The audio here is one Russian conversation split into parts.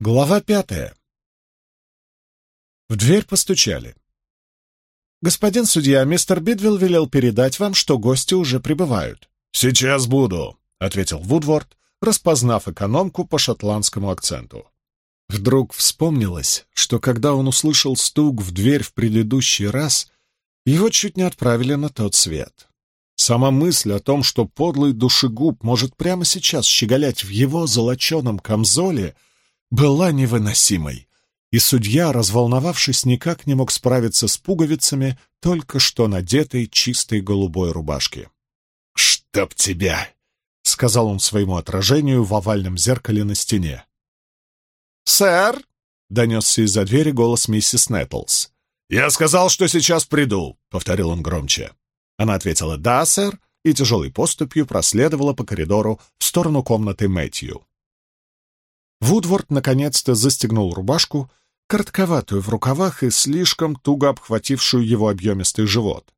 Глава пятая. В дверь постучали. «Господин судья, мистер Бидвилл велел передать вам, что гости уже прибывают». «Сейчас буду», — ответил Вудворд, распознав экономку по шотландскому акценту. Вдруг вспомнилось, что когда он услышал стук в дверь в предыдущий раз, его чуть не отправили на тот свет. Сама мысль о том, что подлый душегуб может прямо сейчас щеголять в его золоченом камзоле — была невыносимой, и судья, разволновавшись, никак не мог справиться с пуговицами только что надетой чистой голубой рубашки. «Чтоб тебя!» — сказал он своему отражению в овальном зеркале на стене. «Сэр!» — донесся из-за двери голос миссис Нэттлс. «Я сказал, что сейчас приду», — повторил он громче. Она ответила «Да, сэр», и тяжелой поступью проследовала по коридору в сторону комнаты Мэтью. Вудворд наконец-то застегнул рубашку, коротковатую в рукавах и слишком туго обхватившую его объемистый живот.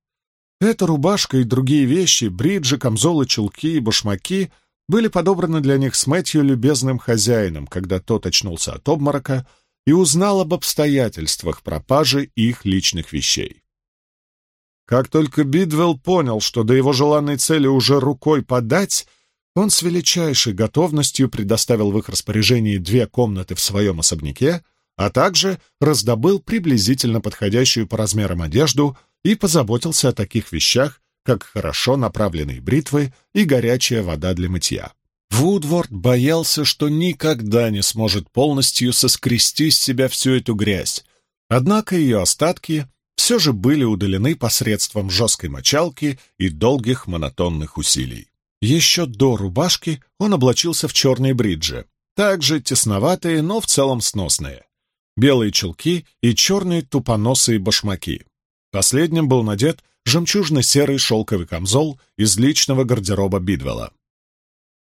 Эта рубашка и другие вещи, бриджи, камзолы, чулки и башмаки были подобраны для них с Мэтью любезным хозяином, когда тот очнулся от обморока и узнал об обстоятельствах пропажи их личных вещей. Как только Бидвелл понял, что до его желанной цели уже рукой подать, он с величайшей готовностью предоставил в их распоряжении две комнаты в своем особняке, а также раздобыл приблизительно подходящую по размерам одежду и позаботился о таких вещах, как хорошо направленные бритвы и горячая вода для мытья. Вудворд боялся, что никогда не сможет полностью соскрести с себя всю эту грязь, однако ее остатки все же были удалены посредством жесткой мочалки и долгих монотонных усилий. Еще до рубашки он облачился в черные бриджи, также тесноватые, но в целом сносные. Белые чулки и черные тупоносые башмаки. Последним был надет жемчужно-серый шелковый камзол из личного гардероба Бидвелла.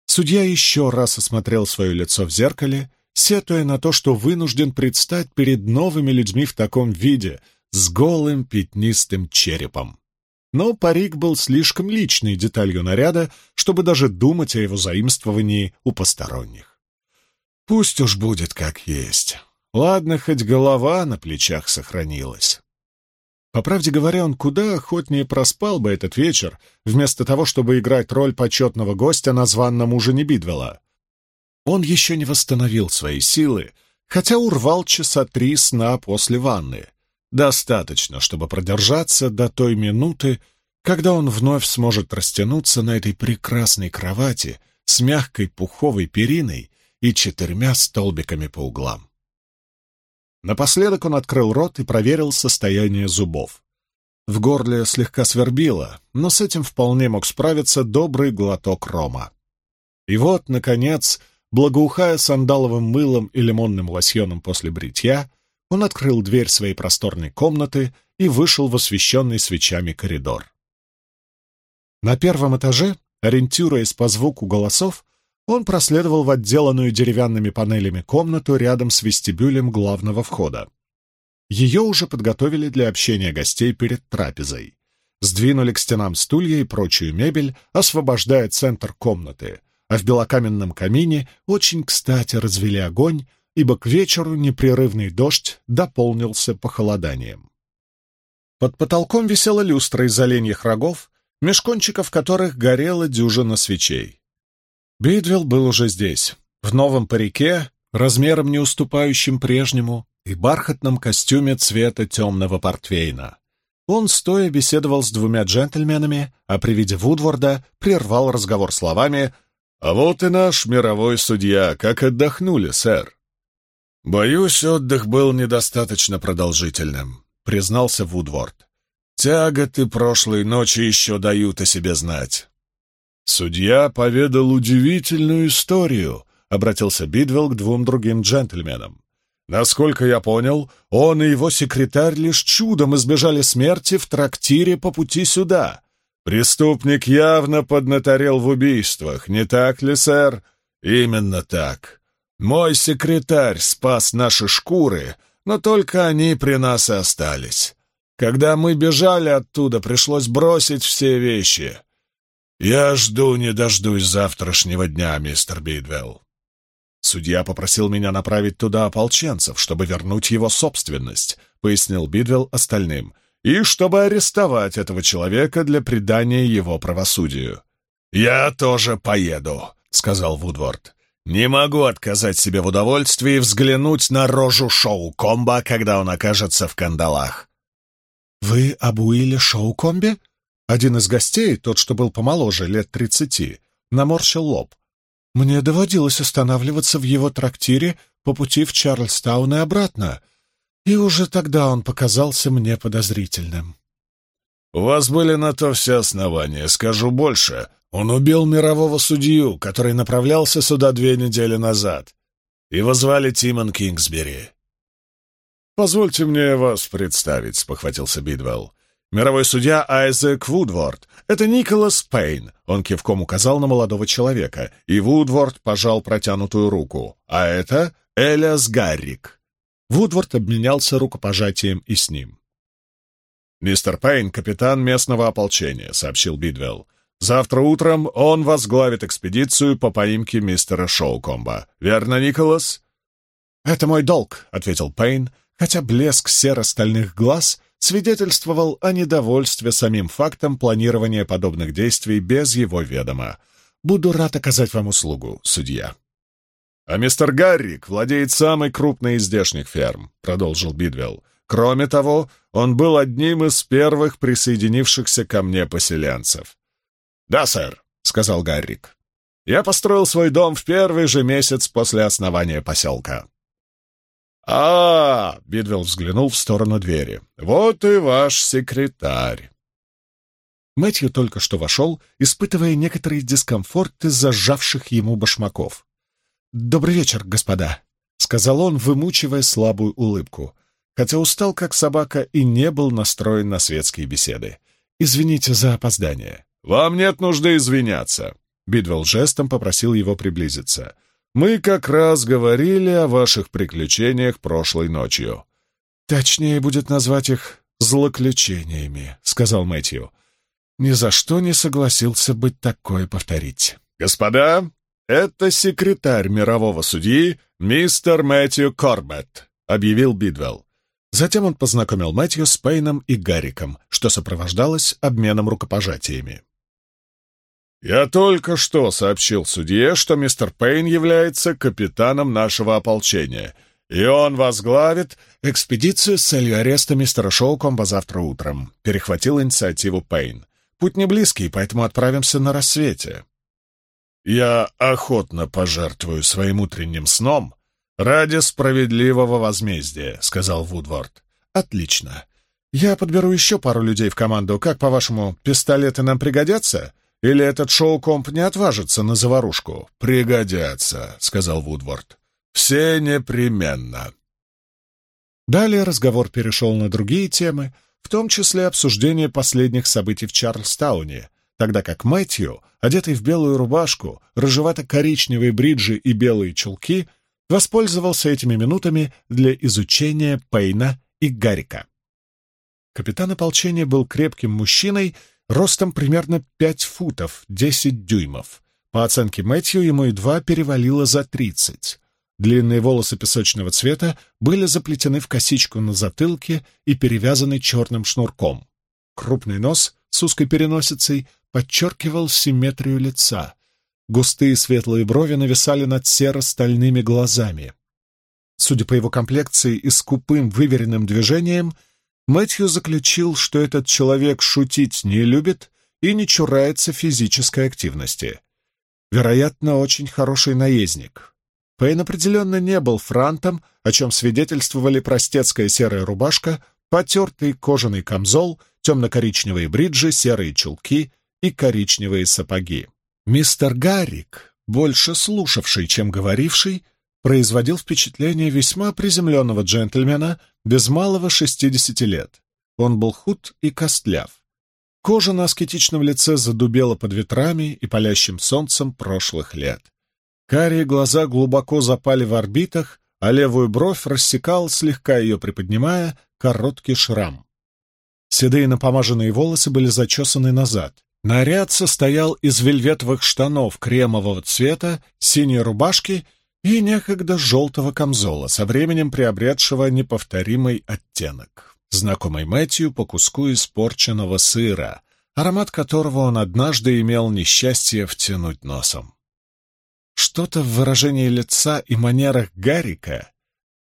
Судья еще раз осмотрел свое лицо в зеркале, сетуя на то, что вынужден предстать перед новыми людьми в таком виде, с голым пятнистым черепом но парик был слишком личной деталью наряда, чтобы даже думать о его заимствовании у посторонних. Пусть уж будет как есть. Ладно, хоть голова на плечах сохранилась. По правде говоря, он куда охотнее проспал бы этот вечер, вместо того, чтобы играть роль почетного гостя на званном ужине Бидвелла. Он еще не восстановил свои силы, хотя урвал часа три сна после ванны. Достаточно, чтобы продержаться до той минуты, когда он вновь сможет растянуться на этой прекрасной кровати с мягкой пуховой периной и четырьмя столбиками по углам. Напоследок он открыл рот и проверил состояние зубов. В горле слегка свербило, но с этим вполне мог справиться добрый глоток рома. И вот, наконец, благоухая сандаловым мылом и лимонным лосьоном после бритья, он открыл дверь своей просторной комнаты и вышел в освещенный свечами коридор. На первом этаже, ориентируясь по звуку голосов, он проследовал в отделанную деревянными панелями комнату рядом с вестибюлем главного входа. Ее уже подготовили для общения гостей перед трапезой. Сдвинули к стенам стулья и прочую мебель, освобождая центр комнаты, а в белокаменном камине очень кстати развели огонь, ибо к вечеру непрерывный дождь дополнился похолоданием. Под потолком висела люстра из оленьих рогов, меж кончиков которых горела дюжина свечей. Бидвилл был уже здесь, в новом парике, размером не уступающим прежнему, и бархатном костюме цвета темного портвейна. Он стоя беседовал с двумя джентльменами, а при виде Вудворда прервал разговор словами «А вот и наш мировой судья, как отдохнули, сэр». «Боюсь, отдых был недостаточно продолжительным», — признался Вудворд. «Тяготы прошлой ночи еще дают о себе знать». «Судья поведал удивительную историю», — обратился Бидвелл к двум другим джентльменам. «Насколько я понял, он и его секретарь лишь чудом избежали смерти в трактире по пути сюда. Преступник явно поднаторел в убийствах, не так ли, сэр?» «Именно так. Мой секретарь спас наши шкуры, но только они при нас и остались. Когда мы бежали оттуда, пришлось бросить все вещи. Я жду не дождусь завтрашнего дня, мистер Бидвелл. Судья попросил меня направить туда ополченцев, чтобы вернуть его собственность, пояснил Бидвелл остальным, и чтобы арестовать этого человека для предания его правосудию. «Я тоже поеду», — сказал Вудворд. «Не могу отказать себе в удовольствии взглянуть на рожу Шоу-Комба, когда он окажется в кандалах». «Вы об Уилле Шоу-Комбе?» Один из гостей, тот, что был помоложе, лет тридцати, наморщил лоб. Мне доводилось останавливаться в его трактире по пути в Чарльстаун и обратно, и уже тогда он показался мне подозрительным. «У вас были на то все основания, скажу больше. Он убил мирового судью, который направлялся сюда две недели назад. Его звали Тимон Кингсбери». «Позвольте мне вас представить», — спохватился Бидвелл. Мировой судья Айзек Вудворд. Это Николас Пейн. Он кивком указал на молодого человека, и Вудворд пожал протянутую руку. А это Элиас Гаррик. Вудворд обменялся рукопожатием и с ним. «Мистер Пейн — капитан местного ополчения», — сообщил Бидвелл. «Завтра утром он возглавит экспедицию по поимке мистера Шоукомба. Верно, Николас?» «Это мой долг», — ответил Пейн, хотя блеск серо-стальных глаз свидетельствовал о недовольстве самим фактом планирования подобных действий без его ведома. Буду рад оказать вам услугу, судья. «А мистер Гаррик владеет самой крупной из здешних ферм», — продолжил Бидвелл. «Кроме того, он был одним из первых присоединившихся ко мне поселенцев». «Да, сэр», — сказал Гаррик. «Я построил свой дом в первый же месяц после основания поселка а, Бидвелл взглянул в сторону двери. «Вот и ваш секретарь!» Мэтью только что вошел, испытывая некоторый дискомфорт из-за сжавших ему башмаков. «Добрый вечер, господа», — сказал он, вымучивая слабую улыбку, хотя устал как собака и не был настроен на светские беседы. «Извините за опоздание». «Вам нет нужды извиняться», — Бидвелл жестом попросил его приблизиться. Мы как раз говорили о ваших приключениях прошлой ночью». «Точнее будет назвать их злоключениями», — сказал Мэтью. «Ни за что не согласился бы такое повторить». «Господа, это секретарь мирового судьи мистер Мэтью Корбетт», — объявил Бидвелл. Затем он познакомил Мэтью с Пейном и Гарриком, что сопровождалось обменом рукопожатиями. «Я только что сообщил судье, что мистер Пейн является капитаном нашего ополчения, и он возглавит экспедицию с целью ареста мистера Шоукомба завтра утром», — перехватил инициативу Пейн. «Путь не близкий, поэтому отправимся на рассвете». «Я охотно пожертвую своим утренним сном ради справедливого возмездия», — сказал Вудворд. «Отлично. Я подберу еще пару людей в команду. Как, по-вашему, пистолеты нам пригодятся?» Или этот шоу-комп не отважится на заварушку? Пригодятся, сказал Вудворд. Все непременно. Далее разговор перешел на другие темы, в том числе обсуждение последних событий в Чарльстауне, тогда как Мэтью, одетый в белую рубашку, рыжевато-коричневые бриджи и белые чулки, воспользовался этими минутами для изучения Пейна и Гаррика. Капитан ополчения был крепким мужчиной ростом примерно пять футов, десять дюймов. По оценке Мэтью, ему едва перевалило за тридцать. Длинные волосы песочного цвета были заплетены в косичку на затылке и перевязаны черным шнурком. Крупный нос с узкой переносицей подчеркивал симметрию лица. Густые светлые брови нависали над серо-стальными глазами. Судя по его комплекции и скупым выверенным движениям, Мэтью заключил, что этот человек шутить не любит и не чурается физической активности. Вероятно, очень хороший наездник. Пейн определенно не был франтом, о чем свидетельствовали простецкая серая рубашка, потертый кожаный камзол, темно-коричневые бриджи, серые чулки и коричневые сапоги. Мистер Гаррик, больше слушавший, чем говоривший, производил впечатление весьма приземленного джентльмена без малого шестидесяти лет. Он был худ и костляв. Кожа на аскетичном лице задубела под ветрами и палящим солнцем прошлых лет. Карие глаза глубоко запали в орбитах, а левую бровь рассекал, слегка ее приподнимая, короткий шрам. Седые напомаженные волосы были зачесаны назад. Наряд состоял из вельветовых штанов кремового цвета, синей рубашки и некогда желтого камзола, со временем приобретшего неповторимый оттенок, знакомый Мэтью по куску испорченного сыра, аромат которого он однажды имел несчастье втянуть носом. Что-то в выражении лица и манерах Гарика,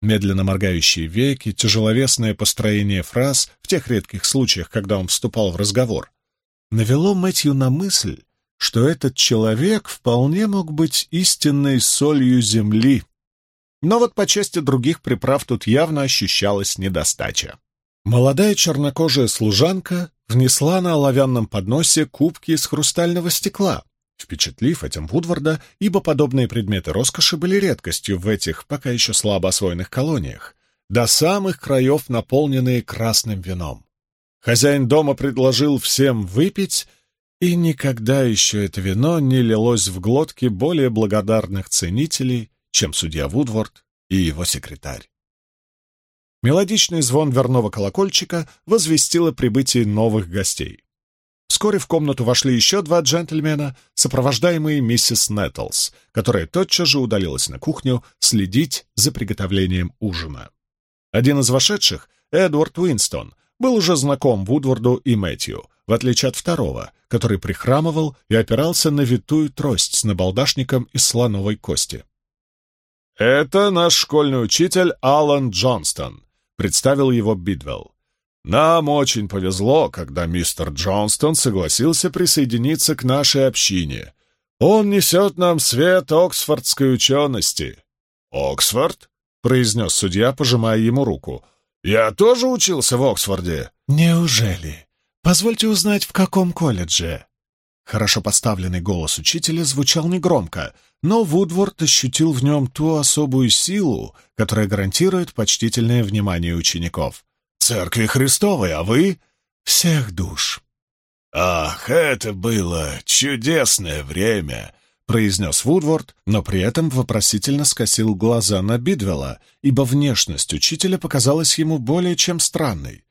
медленно моргающие веки, тяжеловесное построение фраз в тех редких случаях, когда он вступал в разговор, навело Мэтью на мысль, что этот человек вполне мог быть истинной солью земли. Но вот по части других приправ тут явно ощущалась недостача. Молодая чернокожая служанка внесла на оловянном подносе кубки из хрустального стекла, впечатлив этим Вудварда, ибо подобные предметы роскоши были редкостью в этих пока еще слабо освоенных колониях, до самых краев наполненные красным вином. Хозяин дома предложил всем выпить, и никогда еще это вино не лилось в глотки более благодарных ценителей, чем судья Вудворд и его секретарь. Мелодичный звон дверного колокольчика возвестил о прибытии новых гостей. Вскоре в комнату вошли еще два джентльмена, сопровождаемые миссис Нэттлс, которая тотчас же удалилась на кухню следить за приготовлением ужина. Один из вошедших, Эдвард Уинстон, был уже знаком Вудварду и Мэтью, в отличие от второго, который прихрамывал и опирался на витую трость с набалдашником из слоновой кости. «Это наш школьный учитель Алан Джонстон», — представил его Бидвелл. Нам очень повезло, когда мистер Джонстон согласился присоединиться к нашей общине. Он несет нам свет оксфордской учености. «Оксфорд?» — произнес судья, пожимая ему руку. «Я тоже учился в Оксфорде». «Неужели? Позвольте узнать, в каком колледже?» Хорошо поставленный голос учителя звучал негромко, но Вудворд ощутил в нем ту особую силу, которая гарантирует почтительное внимание учеников. Церкви Христовой, а вы — всех душ. «Ах, это было чудесное время!» — произнес Вудворд, но при этом вопросительно скосил глаза на Бидвелла, ибо внешность учителя показалась ему более чем странной.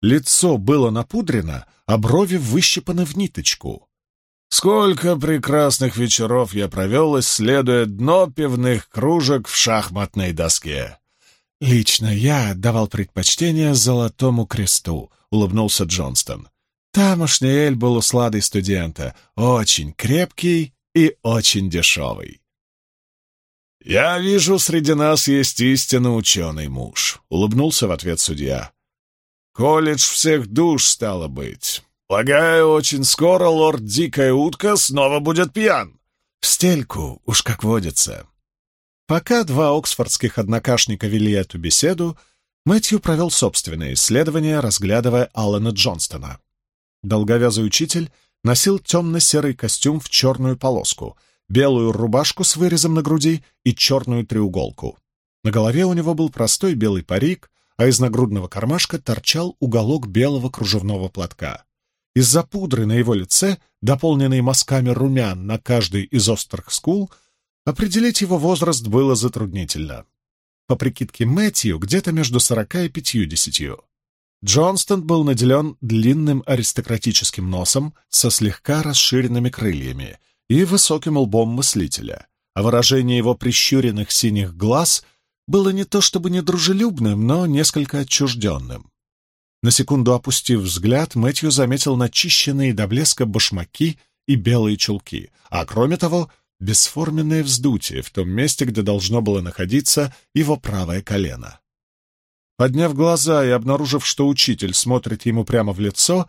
Лицо было напудрено, а брови выщипаны в ниточку. «Сколько прекрасных вечеров я провел, исследуя дно пивных кружек в шахматной доске!» «Лично я отдавал предпочтение Золотому Кресту», — улыбнулся Джонстон. «Тамошний эль был у слады студента, очень крепкий и очень дешевый». «Я вижу, среди нас есть истинно ученый муж», — улыбнулся в ответ судья. «Колледж всех душ, стало быть. Полагаю, очень скоро лорд Дикая Утка снова будет пьян». «В стельку, уж как водится», Пока два оксфордских однокашника вели эту беседу, Мэтью провел собственное исследование, разглядывая Алана Джонстона. Долговязый учитель носил темно-серый костюм в черную полоску, белую рубашку с вырезом на груди и черную треуголку. На голове у него был простой белый парик, а из нагрудного кармашка торчал уголок белого кружевного платка. Из-за пудры на его лице, дополненной мазками румян на каждой из острых скул, Определить его возраст было затруднительно. По прикидке Мэтью, где-то между сорока и пятьюдесятью. Джонстон был наделен длинным аристократическим носом со слегка расширенными крыльями и высоким лбом мыслителя, а выражение его прищуренных синих глаз было не то чтобы недружелюбным, но несколько отчужденным. На секунду опустив взгляд, Мэтью заметил начищенные до блеска башмаки и белые чулки, а кроме того бесформенное вздутие в том месте, где должно было находиться его правое колено. Подняв глаза и обнаружив, что учитель смотрит ему прямо в лицо,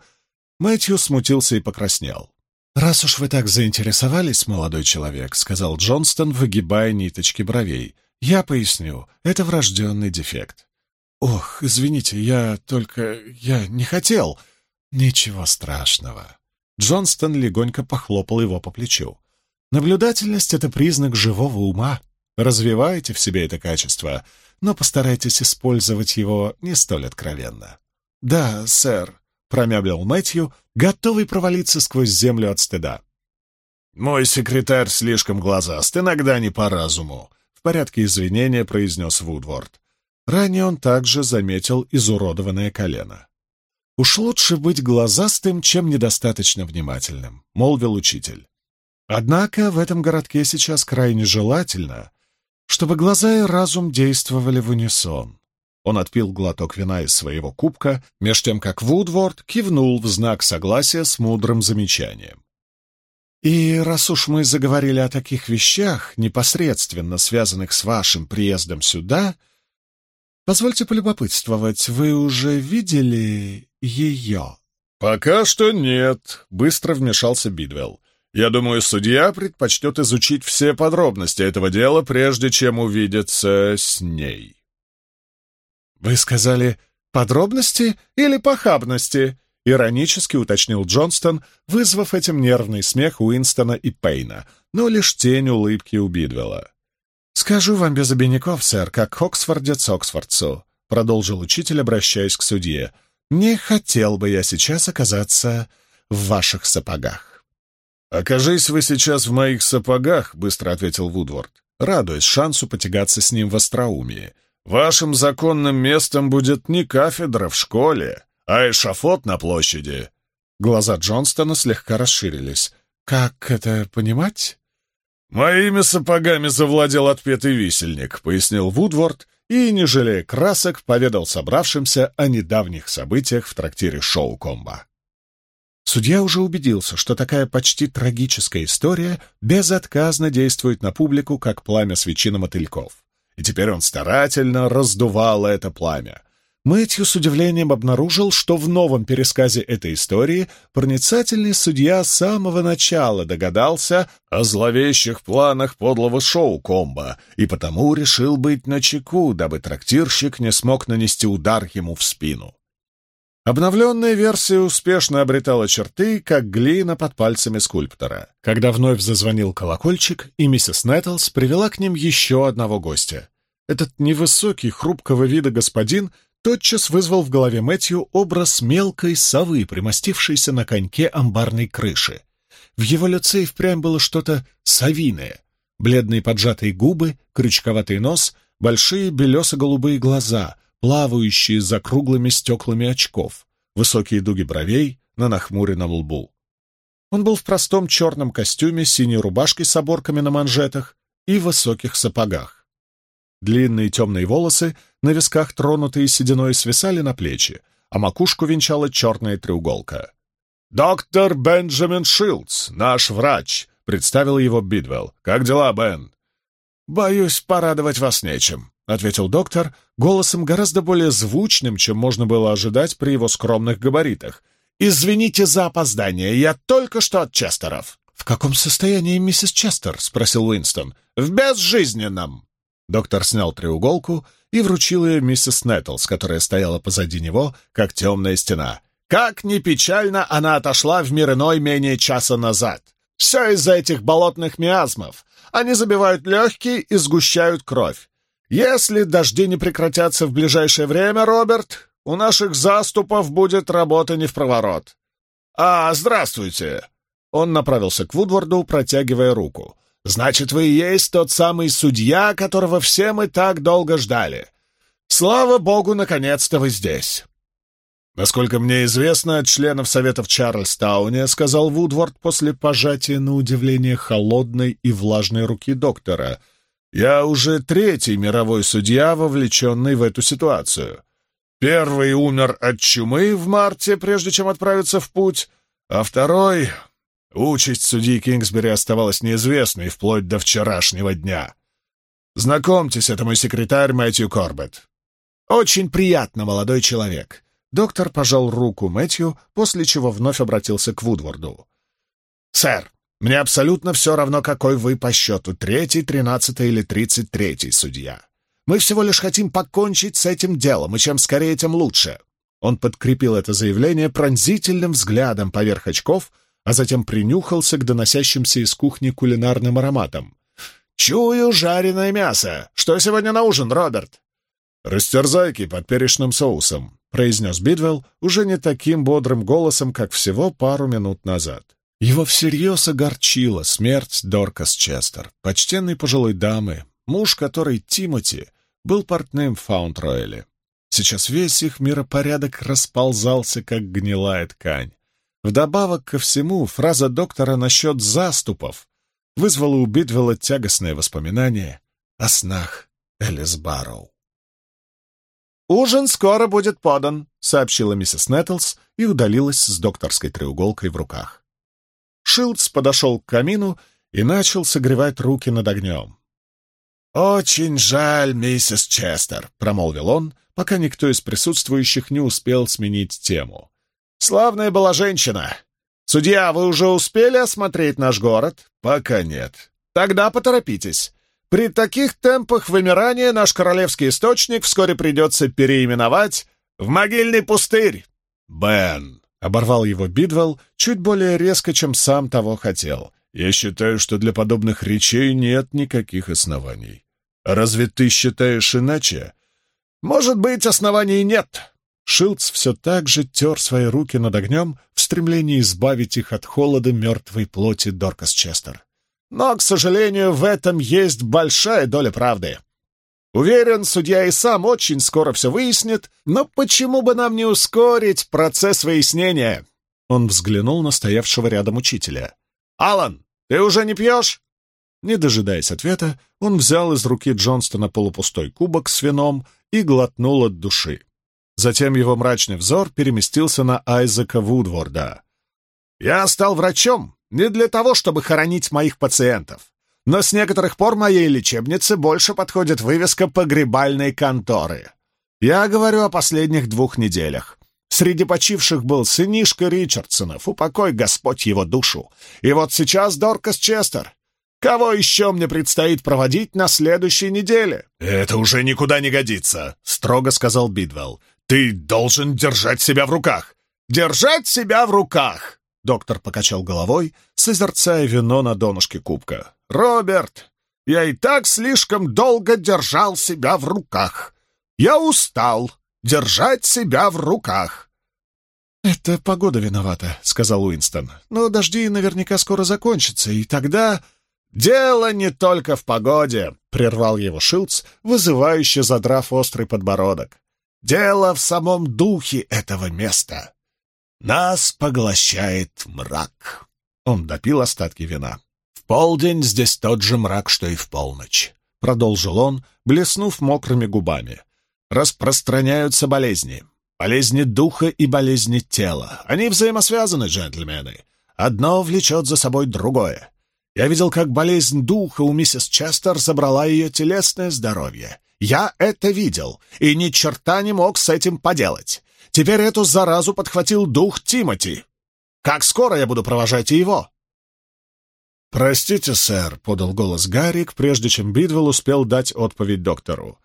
Мэтью смутился и покраснел. «Раз уж вы так заинтересовались, молодой человек», — сказал Джонстон, выгибая ниточки бровей, — «я поясню, это врожденный дефект». «Ох, извините, я только... я не хотел...» «Ничего страшного». Джонстон легонько похлопал его по плечу. Наблюдательность — это признак живого ума. Развивайте в себе это качество, но постарайтесь использовать его не столь откровенно. «Да, сэр», — промямлил Мэтью, готовый провалиться сквозь землю от стыда. «Мой секретарь слишком глазаст, иногда не по разуму», — в порядке извинения произнес Вудворд. Ранее он также заметил изуродованное колено. «Уж лучше быть глазастым, чем недостаточно внимательным», — молвил учитель. Однако в этом городке сейчас крайне желательно, чтобы глаза и разум действовали в унисон. Он отпил глоток вина из своего кубка, меж тем как Вудворд кивнул в знак согласия с мудрым замечанием. «И раз уж мы заговорили о таких вещах, непосредственно связанных с вашим приездом сюда, позвольте полюбопытствовать, вы уже видели ее?» «Пока что нет», — быстро вмешался Бидвелл. «Я думаю, судья предпочтет изучить все подробности этого дела, прежде чем увидеться с ней». «Вы сказали подробности или похабности?» — иронически уточнил Джонстон, вызвав этим нервный смех Уинстона и Пейна, но лишь тень улыбки у Бидвелла. «Скажу вам без обиняков, сэр, как Оксфордец Оксфордцу», — продолжил учитель, обращаясь к судье. «Не хотел бы я сейчас оказаться в ваших сапогах». «Окажись вы сейчас в моих сапогах», — быстро ответил Вудворд, радуясь шансу потягаться с ним в остроумии. «Вашим законным местом будет не кафедра в школе, а эшафот на площади». Глаза Джонстона слегка расширились. «Как это понимать?» «Моими сапогами завладел отпетый висельник», — пояснил Вудворд и, не жалея красок, поведал собравшимся о недавних событиях в трактире Шоу Комба. Судья уже убедился, что такая почти трагическая история безотказно действует на публику, как пламя свечи на мотыльков. И теперь он старательно раздувал это пламя, Мэтью с удивлением обнаружил, что в новом пересказе этой истории проницательный судья с самого начала догадался о зловещих планах подлого шоу Комба и потому решил быть начеку, дабы трактирщик не смог нанести удар ему в спину. Обновленная версия успешно обретала черты, как глина под пальцами скульптора. Когда вновь зазвонил колокольчик, и миссис Нэттлс привела к ним еще одного гостя. Этот невысокий, хрупкого вида господин тотчас вызвал в голове Мэтью образ мелкой совы, примостившейся на коньке амбарной крыши. В его лице и впрямь было что-то совиное. Бледные поджатые губы, крючковатый нос, большие белесо-голубые глаза, плавающие за круглыми стеклами очков, высокие дуги бровей на нахмуренном лбу. Он был в простом черном костюме, синей рубашке с оборками на манжетах и высоких сапогах. Длинные темные волосы, на висках тронутые сединой, свисали на плечи, а макушку венчала черная треуголка. «Доктор Бенджамин Шилдс, наш врач», — представил его Бидвелл. «Как дела, Бен?» «Боюсь, порадовать вас нечем», — ответил доктор, голосом гораздо более звучным, чем можно было ожидать при его скромных габаритах. «Извините за опоздание, я только что от Честеров». «В каком состоянии миссис Честер?» — спросил Уинстон. «В безжизненном». Доктор снял треуголку и вручил ее миссис Нэттлс, которая стояла позади него, как темная стена. Как ни печально, она отошла в мир иной менее часа назад. Все из-за этих болотных миазмов. Они забивают легкие и сгущают кровь. Если дожди не прекратятся в ближайшее время, Роберт, у наших заступов будет работа не в проворот. «А, здравствуйте!» Он направился к Вудворду, протягивая руку. Значит, вы и есть тот самый судья, которого все мы так долго ждали. Слава богу, наконец-то вы здесь. Насколько мне известно от членов Совета в Чарльстауне, сказал Вудворд после пожатия на удивление холодной и влажной руки доктора, я уже третий мировой судья, вовлеченный в эту ситуацию. Первый умер от чумы в марте, прежде чем отправиться в путь, а второй Участь судьи Кингсбери оставалась неизвестной вплоть до вчерашнего дня. Знакомьтесь, это мой секретарь Мэтью Корбетт. Очень приятно, молодой человек. Доктор пожал руку Мэтью, после чего вновь обратился к Вудворду. «Сэр, мне абсолютно все равно, какой вы по счету, третий, тринадцатый или тридцать третий судья. Мы всего лишь хотим покончить с этим делом, и чем скорее, тем лучше». Он подкрепил это заявление пронзительным взглядом поверх очков, а затем принюхался к доносящимся из кухни кулинарным ароматам. «Чую жареное мясо! Что сегодня на ужин, Роберт?» «Растерзайки под перечным соусом», — произнес Бидвелл уже не таким бодрым голосом, как всего пару минут назад. Его всерьез огорчила смерть Доркас Честер, почтенной пожилой дамы, муж которой, Тимоти, был портным в Фаунд-Ройле. Сейчас весь их миропорядок расползался, как гнилая ткань. Вдобавок ко всему, фраза доктора насчет заступов вызвала у Бидвелла тягостное воспоминание о снах Элис Барроу. «Ужин скоро будет подан», — сообщила миссис Нэттлс и удалилась с докторской треуголкой в руках. Шилдс подошел к камину и начал согревать руки над огнем. «Очень жаль, миссис Честер», — промолвил он, пока никто из присутствующих не успел сменить тему. «Славная была женщина. Судья, вы уже успели осмотреть наш город?» «Пока нет». «Тогда поторопитесь. При таких темпах вымирания наш королевский источник вскоре придется переименовать в могильный пустырь». «Бен», — оборвал его Бидвелл чуть более резко, чем сам того хотел. «Я считаю, что для подобных речей нет никаких оснований. Разве ты считаешь иначе?» «Может быть, оснований нет». Шилдс все так же тер свои руки над огнем в стремлении избавить их от холода мертвой плоти Доркас Честер. «Но, к сожалению, в этом есть большая доля правды. Уверен, судья и сам очень скоро все выяснит, но почему бы нам не ускорить процесс выяснения?» Он взглянул на стоявшего рядом учителя. «Алан, ты уже не пьешь?» Не дожидаясь ответа, он взял из руки Джонстона полупустой кубок с вином и глотнул от души. Затем его мрачный взор переместился на Айзека Вудворда. «Я стал врачом не для того, чтобы хоронить моих пациентов, но с некоторых пор моей лечебнице больше подходит вывеска погребальной конторы. Я говорю о последних двух неделях. Среди почивших был сынишка Ричардсонов, упокой Господь его душу. И вот сейчас Доркас Честер. Кого еще мне предстоит проводить на следующей неделе?» «Это уже никуда не годится», — строго сказал Бидвелл. «Ты должен держать себя в руках». «Держать себя в руках!» Доктор покачал головой, созерцая вино на донышке кубка. «Роберт, я и так слишком долго держал себя в руках. Я устал держать себя в руках». «Это погода виновата», — сказал Уинстон. «Но дожди наверняка скоро закончатся, и тогда...» «Дело не только в погоде», — прервал его Шилдс, вызывающе задрав острый подбородок. «Дело в самом духе этого места. Нас поглощает мрак». Он допил остатки вина. «В полдень здесь тот же мрак, что и в полночь», — продолжил он, блеснув мокрыми губами. «Распространяются болезни. Болезни духа и болезни тела. Они взаимосвязаны, джентльмены. Одно влечет за собой другое. Я видел, как болезнь духа у миссис Честер забрала ее телесное здоровье. Я это видел, и ни черта не мог с этим поделать. Теперь эту заразу подхватил дух Тимати. Как скоро я буду провожать его?» «Простите, сэр», — подал голос Гаррик, прежде чем Бидвелл успел дать отповедь доктору.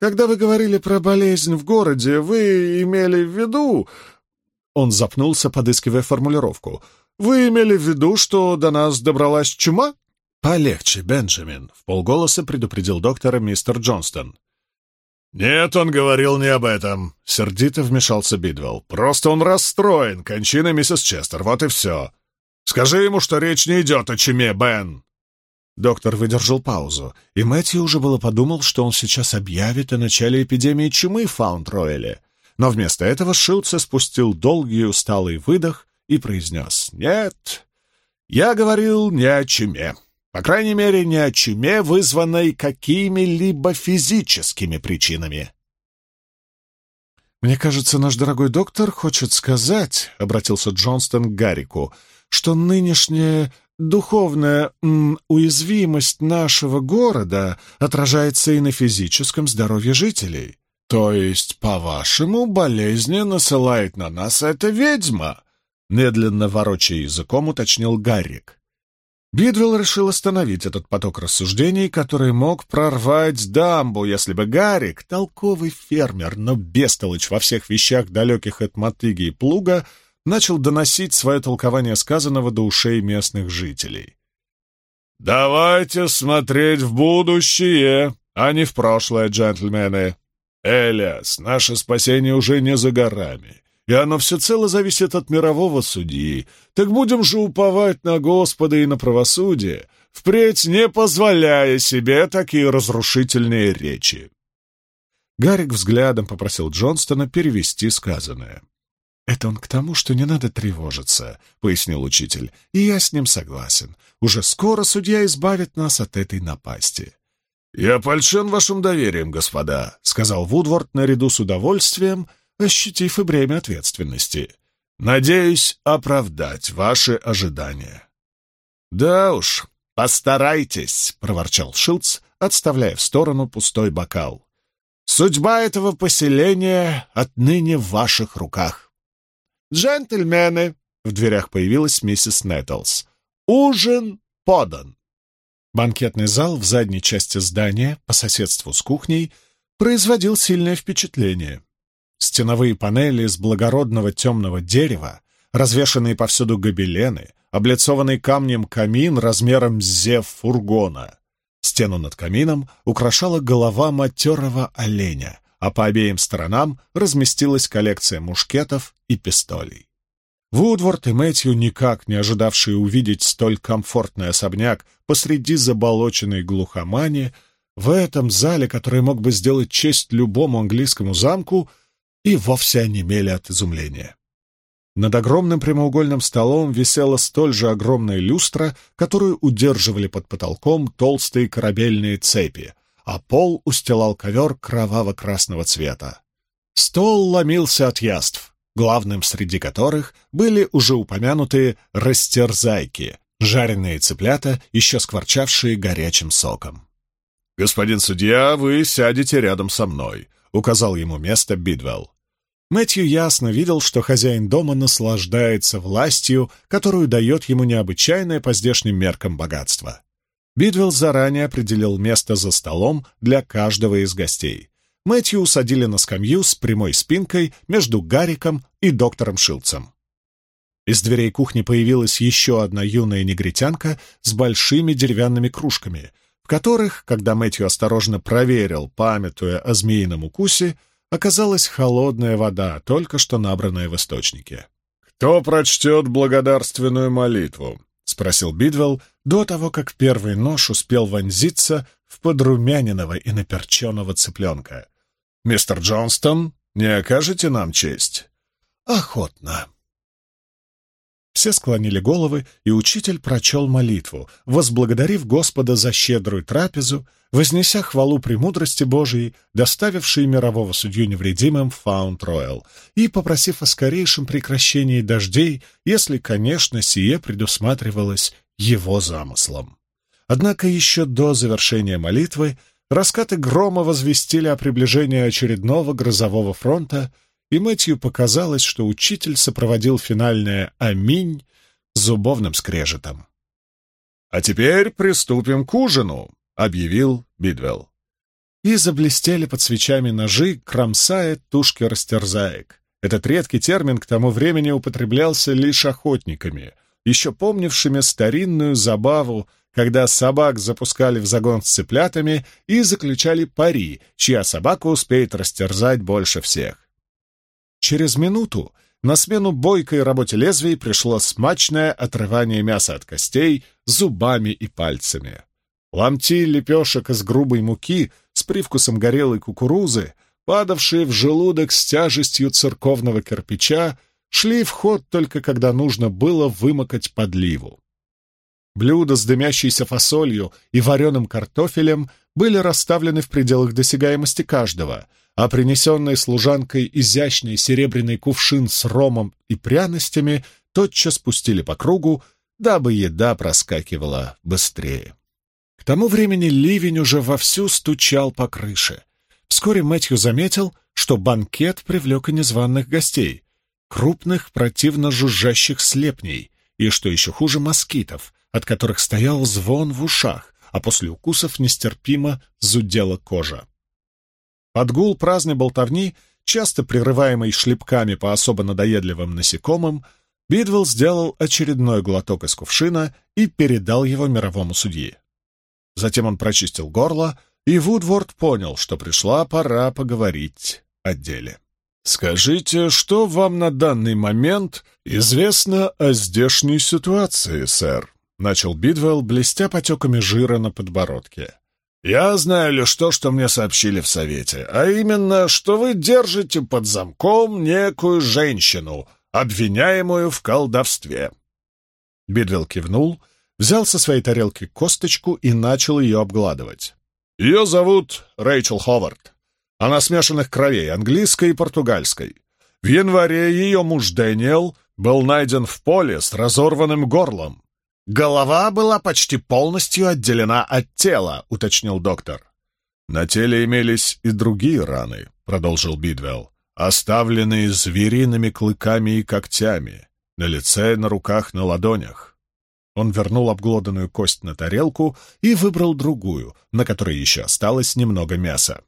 «Когда вы говорили про болезнь в городе, вы имели в виду...» Он запнулся, подыскивая формулировку. «Вы имели в виду, что до нас добралась чума?» «Полегче, Бенджамин», — в полголоса предупредил доктора мистер Джонстон. «Нет, он говорил не об этом», — сердито вмешался Бидвелл. «Просто он расстроен кончиной миссис Честер, вот и все. Скажи ему, что речь не идет о чуме, Бен». Доктор выдержал паузу, и Мэтью уже было подумал, что он сейчас объявит о начале эпидемии чумы в Фаунд-Ройле. Но вместо этого Шилдс спустил долгий усталый выдох и произнес «Нет, я говорил не о чуме. По крайней мере, не о чуме, вызванной какими-либо физическими причинами». «Мне кажется, наш дорогой доктор хочет сказать», — обратился Джонстон к Гаррику, «что нынешняя духовная м, уязвимость нашего города отражается и на физическом здоровье жителей. То есть, по-вашему, болезни насылает на нас эта ведьма?» Медленно ворочая языком, уточнил Гаррик. Бидвелл решил остановить этот поток рассуждений, который мог прорвать дамбу, если бы Гаррик, толковый фермер, но бестолочь во всех вещах, далеких от мотыги и плуга, начал доносить свое толкование сказанного до ушей местных жителей. «Давайте смотреть в будущее, а не в прошлое, джентльмены. Элиас, наше спасение уже не за горами, и оно всецело зависит от мирового судьи. Так будем же уповать на Господа и на правосудие, впредь не позволяя себе такие разрушительные речи». Гарик взглядом попросил Джонстона перевести сказанное. «Это он к тому, что не надо тревожиться», — пояснил учитель, — «и я с ним согласен. Уже скоро судья избавит нас от этой напасти». «Я польщен вашим доверием, господа», — сказал Вудворд наряду с удовольствием, ощутив и бремя ответственности. «Надеюсь оправдать ваши ожидания». «Да уж, постарайтесь», — проворчал Шилц, отставляя в сторону пустой бокал. «Судьба этого поселения отныне в ваших руках». «Джентльмены!» — в дверях появилась миссис Нэттлс. «Ужин подан!» Банкетный зал в задней части здания, по соседству с кухней, производил сильное впечатление. Стеновые панели из благородного темного дерева, развешанные повсюду гобелены, облицованный камнем камин размером с зев фургона. Стену над камином украшала голова матерого оленя, а по обеим сторонам разместилась коллекция мушкетов и пистолей. Вудворд и Мэтью, никак не ожидавшие увидеть столь комфортный особняк посреди заболоченной глухомани, в этом зале, который мог бы сделать честь любому английскому замку, и вовсе онемели от изумления. Над огромным прямоугольным столом висела столь же огромная люстра, которую удерживали под потолком толстые корабельные цепи, а пол устилал ковер кроваво-красного цвета. Стол ломился от яств главным среди которых были уже упомянутые растерзайки, жареные цыплята, еще скворчавшие горячим соком. «Господин судья, вы сядете рядом со мной», — указал ему место Бидвелл. Мэтью ясно видел, что хозяин дома наслаждается властью, которую дает ему необычайное по здешним меркам богатство. Бидвелл заранее определил место за столом для каждого из гостей. Мэтью усадили на скамью с прямой спинкой между Гариком и доктором Шилцем. Из дверей кухни появилась еще одна юная негритянка с большими деревянными кружками, в которых, когда Мэтью осторожно проверил, памятуя о змеином укусе, оказалась холодная вода, только что набранная в источнике. «Кто прочтет благодарственную молитву?» — спросил Бидвелл до того, как первый нож успел вонзиться в подрумяненного и наперченного цыпленка. «Мистер Джонстон, не окажете нам честь?» «Охотно». Все склонили головы, и учитель прочел молитву, возблагодарив Господа за щедрую трапезу, вознеся хвалу премудрости Божией, доставившей мирового судью невредимым в Фаунд-Ройл, и попросив о скорейшем прекращении дождей, если, конечно, сие предусматривалось его замыслом. Однако еще до завершения молитвы Раскаты грома возвестили о приближении очередного грозового фронта, и Мэтью показалось, что учитель сопроводил финальное «Аминь» зубовным скрежетом. «А теперь приступим к ужину», — объявил Бидвелл. И заблестели под свечами ножи, кромсая тушки растерзаек. Этот редкий термин к тому времени употреблялся лишь охотниками, еще помнившими старинную забаву когда собак запускали в загон с цыплятами и заключали пари, чья собака успеет растерзать больше всех. Через минуту на смену бойкой работе лезвий пришло смачное отрывание мяса от костей зубами и пальцами. Ломти лепешек из грубой муки с привкусом горелой кукурузы, падавшие в желудок с тяжестью церковного кирпича, шли в ход только когда нужно было вымокать подливу. Блюда с дымящейся фасолью и вареным картофелем были расставлены в пределах досягаемости каждого, а принесенный служанкой изящный серебряный кувшин с ромом и пряностями тотчас пустили по кругу, дабы еда проскакивала быстрее. К тому времени ливень уже вовсю стучал по крыше. Вскоре Мэтью заметил, что банкет привлек и незваных гостей, крупных противно жужжащих слепней и, что еще хуже, москитов — от которых стоял звон в ушах, а после укусов нестерпимо зудела кожа. Отгул праздной болтовни, часто прерываемый шлепками по особо надоедливым насекомым, Бидвелл сделал очередной глоток из кувшина и передал его мировому судье. Затем он прочистил горло, и Вудворд понял, что пришла пора поговорить о деле. «Скажите, что вам на данный момент известно о здешней ситуации, сэр?» начал Бидвелл, блестя потеками жира на подбородке. «Я знаю лишь то, что мне сообщили в Совете, а именно, что вы держите под замком некую женщину, обвиняемую в колдовстве». Бидвелл кивнул, взял со своей тарелки косточку и начал ее обгладывать. Ее зовут Рэйчел Ховард. Она смешанных кровей, английской и португальской. В январе ее муж Дэниел был найден в поле с разорванным горлом. Голова была почти полностью отделена от тела, уточнил доктор. На теле имелись и другие раны, продолжил Бидвелл, оставленные звериными клыками и когтями, на лице, на руках, на ладонях. Он вернул обглоданную кость на тарелку и выбрал другую, на которой еще осталось немного мяса.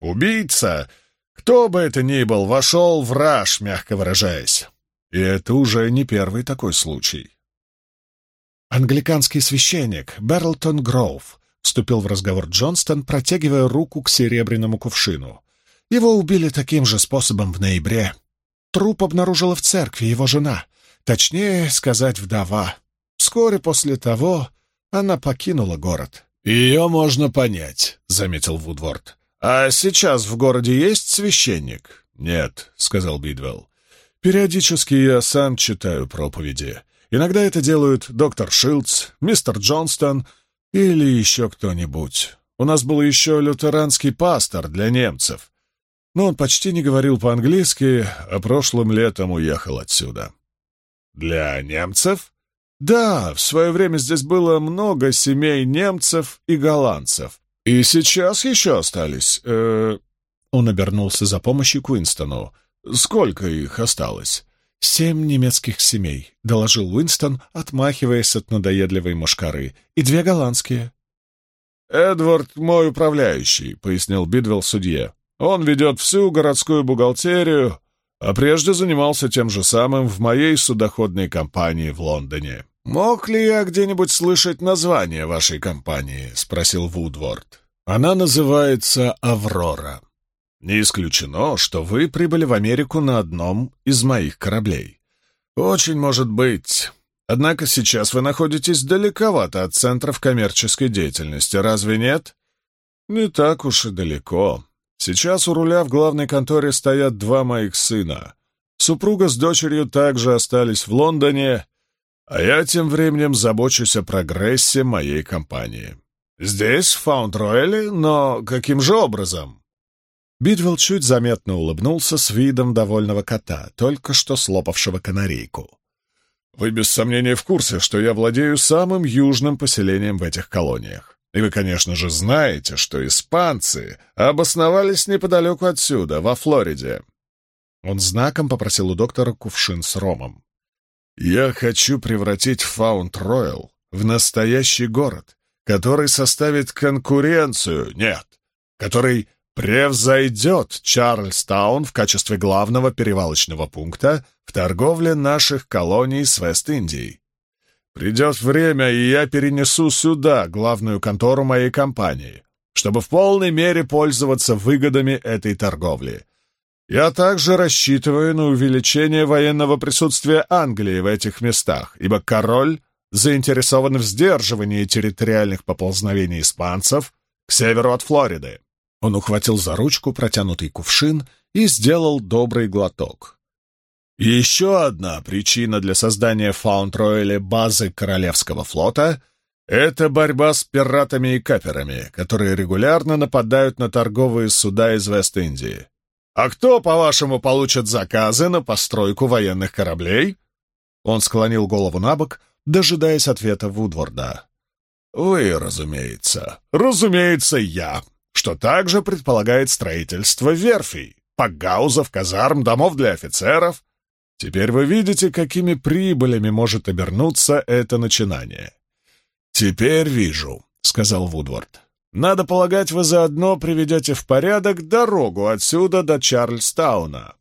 «Убийца, кто бы это ни был, вошел в раж, мягко выражаясь. И это уже не первый такой случай. Англиканский священник Берлтон Гроув вступил в разговор Джонстон, протягивая руку к серебряному кувшину. Его убили таким же способом в ноябре. Труп обнаружила в церкви его жена, точнее сказать, вдова. Вскоре после того она покинула город. «Ее можно понять», — заметил Вудворд. «А сейчас в городе есть священник?» «Нет», — сказал Бидвелл. «Периодически я сам читаю проповеди. Иногда это делают доктор Шилдс, мистер Джонстон или еще кто-нибудь. У нас был еще лютеранский пастор для немцев, но он почти не говорил по-английски, а прошлым летом уехал отсюда». «Для немцев?» «Да, в свое время здесь было много семей немцев и голландцев. И сейчас еще остались. Э, он обернулся за помощью к Уинстону. Сколько их осталось? «Семь немецких семей», — доложил Уинстон, отмахиваясь от надоедливой мушкары, — «и две голландские». «Эдвард мой управляющий», — пояснил Бидвелл судье. «Он ведет всю городскую бухгалтерию, а прежде занимался тем же самым в моей судоходной компании в Лондоне». «Мог ли я где-нибудь слышать название вашей компании?» — спросил Вудворд. «Она называется «Аврора». Не исключено, что вы прибыли в Америку на одном из моих кораблей. Очень может быть. Однако сейчас вы находитесь далековато от центров коммерческой деятельности, разве нет? Не так уж и далеко. Сейчас у руля в главной конторе стоят два моих сына. Супруга с дочерью также остались в Лондоне, а я тем временем забочусь о прогрессе моей компании. Здесь, в Фаунд-Ройле, но каким же образом? Бидвелл чуть заметно улыбнулся с видом довольного кота, только что слопавшего канарейку. «Вы без сомнения в курсе, что я владею самым южным поселением в этих колониях. И вы, конечно же, знаете, что испанцы обосновались неподалеку отсюда, во Флориде». Он знаком попросил у доктора кувшин с ромом. Я хочу превратить Фаунд-Ройл в настоящий город, который составит конкуренцию, нет, который превзойдет Чарльстаун в качестве главного перевалочного пункта в торговле наших колоний с Вест-Индией. Придет время, и я перенесу сюда главную контору моей компании, чтобы в полной мере пользоваться выгодами этой торговли. Я также рассчитываю на увеличение военного присутствия Англии в этих местах, ибо король заинтересован в сдерживании территориальных поползновений испанцев к северу от Флориды. Он ухватил за ручку протянутый кувшин и сделал добрый глоток. Еще одна причина для создания в Фаунд-Ройле базы Королевского флота — это борьба с пиратами и каперами, которые регулярно нападают на торговые суда из Вест-Индии. «А кто, по-вашему, получит заказы на постройку военных кораблей?» Он склонил голову на бок, дожидаясь ответа Вудворда. «Вы, разумеется. Разумеется, я, что также предполагает строительство верфей, пагаузов, казарм, домов для офицеров. Теперь вы видите, какими прибылями может обернуться это начинание». «Теперь вижу», — сказал Вудворд. Надо полагать, вы заодно приведете в порядок дорогу отсюда до Чарльстауна.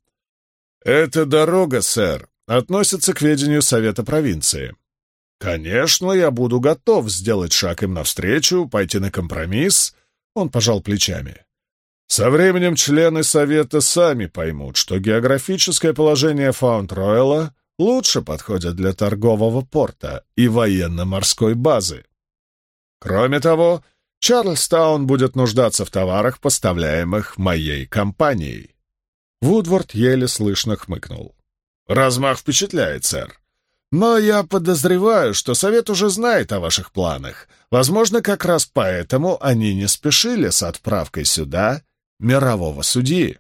Эта дорога, сэр, относится к ведению Совета провинции. Конечно, я буду готов сделать шаг им навстречу, пойти на компромисс. Он пожал плечами. Со временем члены Совета сами поймут, что географическое положение Фаунд-Ройла лучше подходит для торгового порта и военно-морской базы. Кроме того, Чарльстаун будет нуждаться в товарах, поставляемых моей компанией». Вудворд еле слышно хмыкнул. «Размах впечатляет, сэр. Но я подозреваю, что Совет уже знает о ваших планах. Возможно, как раз поэтому они не спешили с отправкой сюда мирового судьи.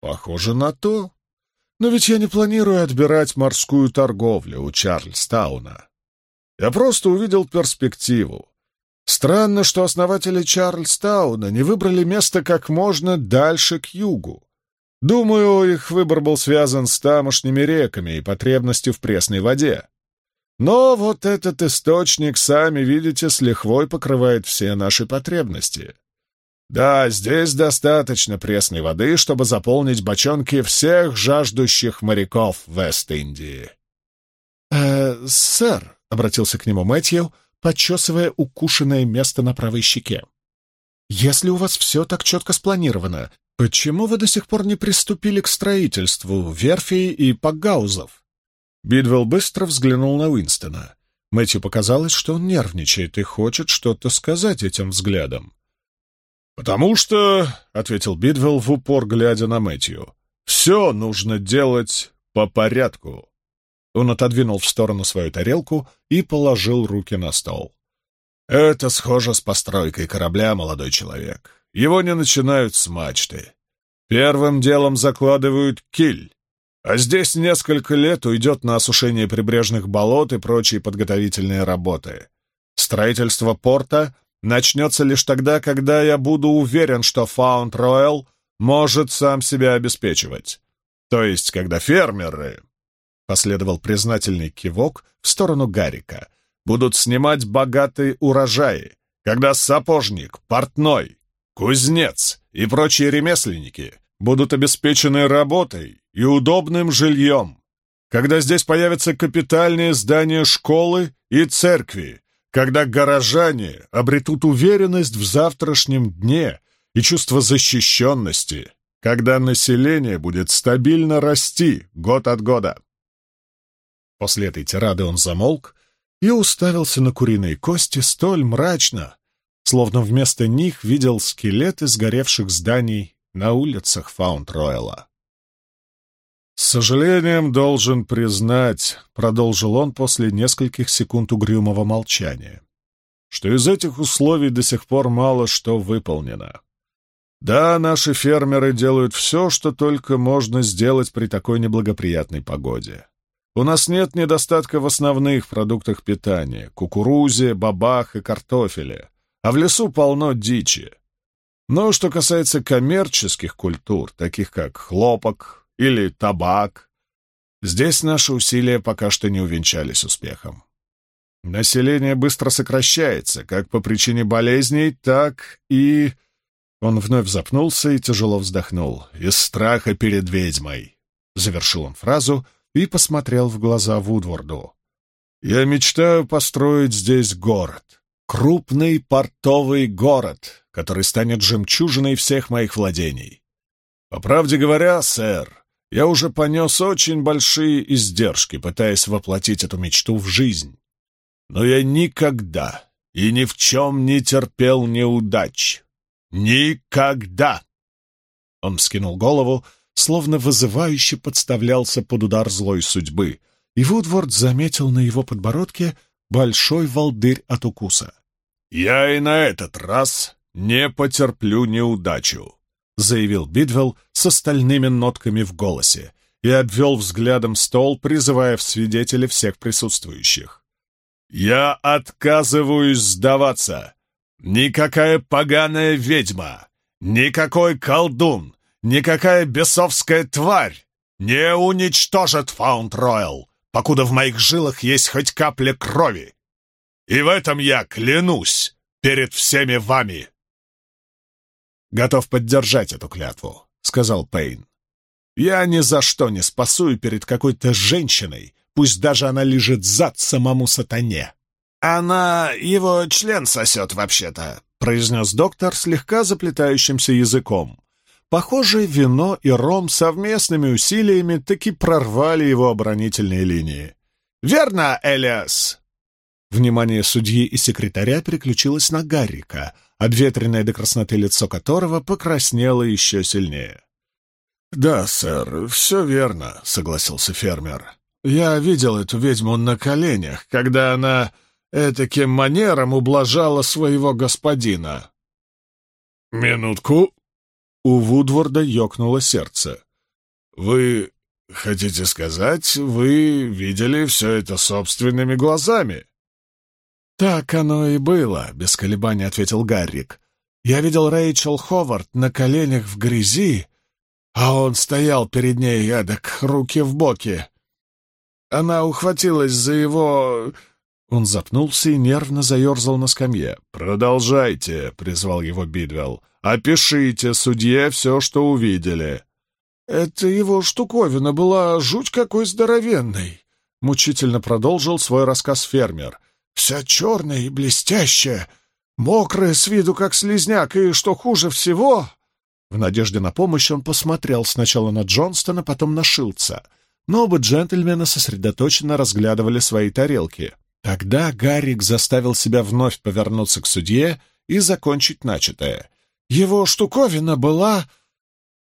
Похоже на то. Но ведь я не планирую отбирать морскую торговлю у Чарльстауна. Я просто увидел перспективу. Странно, что основатели Чарльстауна не выбрали место как можно дальше к югу. Думаю, их выбор был связан с тамошними реками и потребностью в пресной воде. Но вот этот источник, сами видите, с лихвой покрывает все наши потребности. Да, здесь достаточно пресной воды, чтобы заполнить бочонки всех жаждущих моряков Вест-Индии. «Э, сэр», — обратился к нему Мэтью, почесывая укушенное место на правой щеке. «Если у вас все так четко спланировано, «Почему вы до сих пор не приступили к строительству верфей и пагаузов?» Бидвелл быстро взглянул на Уинстона. Мэтью показалось, что он нервничает и хочет что-то сказать этим взглядом. «Потому что», — ответил Бидвелл в упор, глядя на Мэтью, — «все нужно делать по порядку». Он отодвинул в сторону свою тарелку и положил руки на стол. «Это схоже с постройкой корабля, молодой человек. Его не начинают с мачты. Первым делом закладывают киль. А здесь несколько лет уйдет на осушение прибрежных болот и прочие подготовительные работы. Строительство порта начнется лишь тогда, когда я буду уверен, что Фаунд Ройл может сам себя обеспечивать. То есть, когда фермеры, — последовал признательный кивок в сторону Гарика, — будут снимать богатые урожаи, когда сапожник, портной, кузнец и прочие ремесленники будут обеспечены работой и удобным жильем, когда здесь появятся капитальные здания школы и церкви, когда горожане обретут уверенность в завтрашнем дне и чувство защищенности, когда население будет стабильно расти год от года. После этой тирады он замолк и уставился на куриные кости столь мрачно, словно вместо них видел скелеты сгоревших зданий на улицах Фаунд-Ройла. «С сожалением должен признать», — продолжил он после нескольких секунд угрюмого молчания, «что из этих условий до сих пор мало что выполнено. Да, наши фермеры делают все, что только можно сделать при такой неблагоприятной погоде. У нас нет недостатка в основных продуктах питания — кукурузе, бабах и картофеле а в лесу полно дичи. Но что касается коммерческих культур, таких как хлопок или табак, здесь наши усилия пока что не увенчались успехом. Население быстро сокращается, как по причине болезней, так и... Он вновь запнулся и тяжело вздохнул. «Из страха перед ведьмой», — завершил он фразу и посмотрел в глаза Вудворду. «Я мечтаю построить здесь город, крупный портовый город, который станет жемчужиной всех моих владений. По правде говоря, сэр, я уже понес очень большие издержки, пытаясь воплотить эту мечту в жизнь. Но я никогда и ни в чем не терпел неудач. Никогда!» Он вскинул голову, словно вызывающе подставлялся под удар злой судьбы, и Вудворд заметил на его подбородке большой волдырь от укуса. «Я и на этот раз не потерплю неудачу», — заявил Бидвелл с остальными нотками в голосе и обвел взглядом стол, призывая в свидетели всех присутствующих. «Я отказываюсь сдаваться. Никакая поганая ведьма, никакой колдун, никакая бесовская тварь не уничтожит Фаунд-Ройл, покуда в моих жилах есть хоть капля крови, и в этом я клянусь перед всеми вами!» «Готов поддержать эту клятву», — сказал Пейн. «Я ни за что не спасую перед какой-то женщиной, пусть даже она лежит зад самому сатане». «Она его член сосет, вообще-то», — произнес доктор слегка заплетающимся языком. Похоже, вино и ром совместными усилиями таки прорвали его оборонительные линии. «Верно, Элиас?» Внимание судьи и секретаря переключилось на Гаррика, обветренное до красноты лицо которого покраснело еще сильнее. «Да, сэр, все верно», — согласился фермер. Я видел эту ведьму на коленях, когда она этаким манером ублажала своего господина. «Минутку!» У Вудворда ёкнуло сердце. «Вы хотите сказать, вы видели все это собственными глазами?» «Так оно и было», — без колебаний ответил Гаррик. «Я видел Рэйчел Ховард на коленях в грязи, а он стоял перед ней эдак, руки в боки. Она ухватилась за его...» Он запнулся и нервно заерзал на скамье. «Продолжайте», — призвал его Бидвелл. «Опишите судье все, что увидели». «Это его штуковина была жуть какой здоровенной», — мучительно продолжил свой рассказ фермер. «Вся черная и блестящая, мокрая с виду, как слизняк, и, что хуже всего...» В надежде на помощь он посмотрел сначала на Джонстона, потом на Шилца, но оба джентльмена сосредоточенно разглядывали свои тарелки. Тогда Гаррик заставил себя вновь повернуться к судье и закончить начатое. «Его штуковина была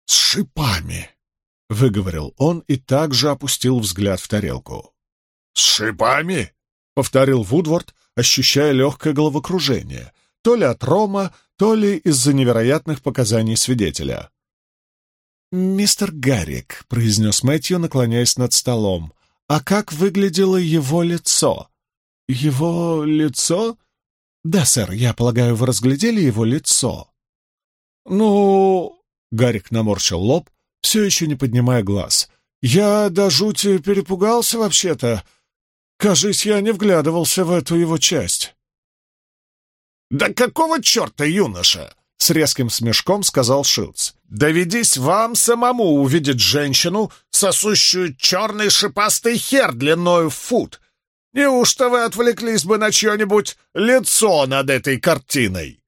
с шипами», — выговорил он и также опустил взгляд в тарелку. «С шипами?» — повторил Вудворд, ощущая легкое головокружение, то ли от рома, то ли из-за невероятных показаний свидетеля. «Мистер Гаррик», — произнес Мэтью, наклоняясь над столом, — «а как выглядело его лицо?» «Его лицо?» «Да, сэр, я полагаю, вы разглядели его лицо?» «Ну...» — Гарик наморщил лоб, все еще не поднимая глаз. «Я до жути перепугался вообще-то. Кажись, я не вглядывался в эту его часть». «Да какого черта, юноша?» — с резким смешком сказал Шилц. «Доведись вам самому увидеть женщину, сосущую черный шипастый хер длиною в фут. Неужто вы отвлеклись бы на чье-нибудь лицо над этой картиной?»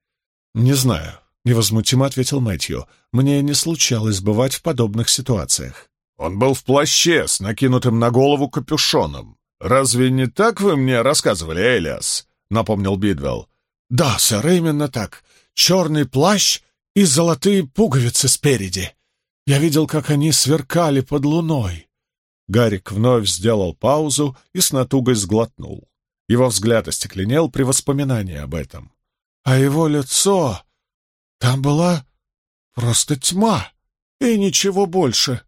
«Не знаю», — невозмутимо ответил Мэтью. «Мне не случалось бывать в подобных ситуациях». «Он был в плаще с накинутым на голову капюшоном. Разве не так вы мне рассказывали, Элиас?» — напомнил Бидвелл. «Да, сэр, именно так. Черный плащ и золотые пуговицы спереди. Я видел, как они сверкали под луной. Гарик вновь сделал паузу и с натугой сглотнул. Его взгляд остекленел при воспоминании об этом. А его лицо... Там была просто тьма и ничего больше.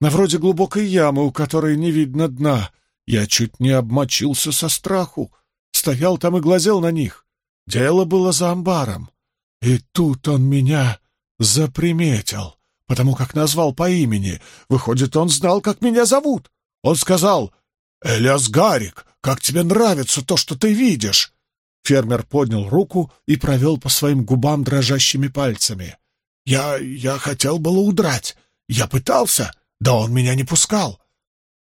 На вроде глубокой ямы, у которой не видно дна. Я чуть не обмочился со страху. Стоял там и глазел на них. Дело было за амбаром. И тут он меня заприметил потому как назвал по имени. Выходит, он знал, как меня зовут. Он сказал, «Элиас Гарик, как тебе нравится то, что ты видишь?» Фермер поднял руку и провел по своим губам дрожащими пальцами. «Я... я хотел было удрать. Я пытался, да он меня не пускал.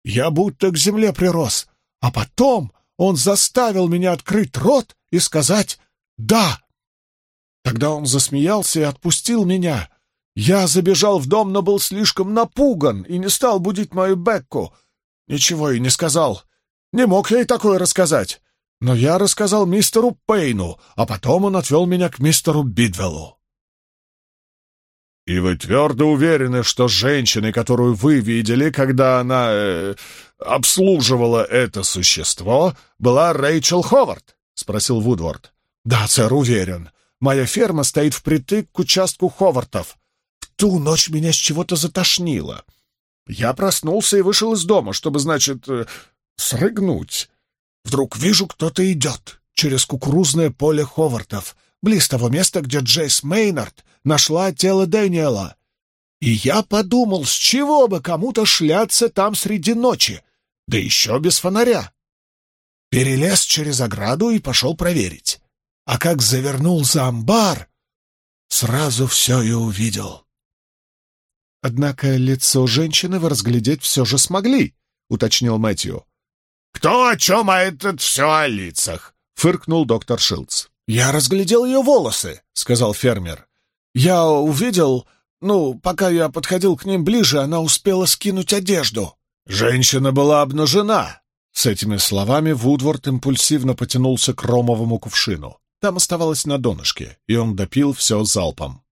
Я будто к земле прирос. А потом он заставил меня открыть рот и сказать «да». Тогда он засмеялся и отпустил меня, я забежал в дом, но был слишком напуган и не стал будить мою Бекку. Ничего и не сказал. Не мог я и такое рассказать. Но я рассказал мистеру Пейну, а потом он отвел меня к мистеру Бидвеллу. «И вы твердо уверены, что женщиной, которую вы видели, когда она э, обслуживала это существо, была Рэйчел Ховард?» — спросил Вудворд. «Да, сэр, уверен. Моя ферма стоит впритык к участку Ховартов ту ночь меня с чего-то затошнило. Я проснулся и вышел из дома, чтобы, значит, э, срыгнуть. Вдруг вижу, кто-то идет через кукурузное поле Ховартов, близ того места, где Джейс Мейнард нашла тело Дэниела. И я подумал, с чего бы кому-то шляться там среди ночи, да еще без фонаря. Перелез через ограду и пошел проверить. А как завернул за амбар, сразу все и увидел. «Однако лицо женщины вы разглядеть все же смогли», — уточнил Мэтью. «Кто о чем, а этот все о лицах?» — фыркнул доктор Шилдс. «Я разглядел ее волосы», — сказал фермер. «Я увидел... Ну, пока я подходил к ним ближе, она успела скинуть одежду». «Женщина была обнажена». С этими словами Вудворд импульсивно потянулся к ромовому кувшину. Там оставалось на донышке, и он допил все залпом.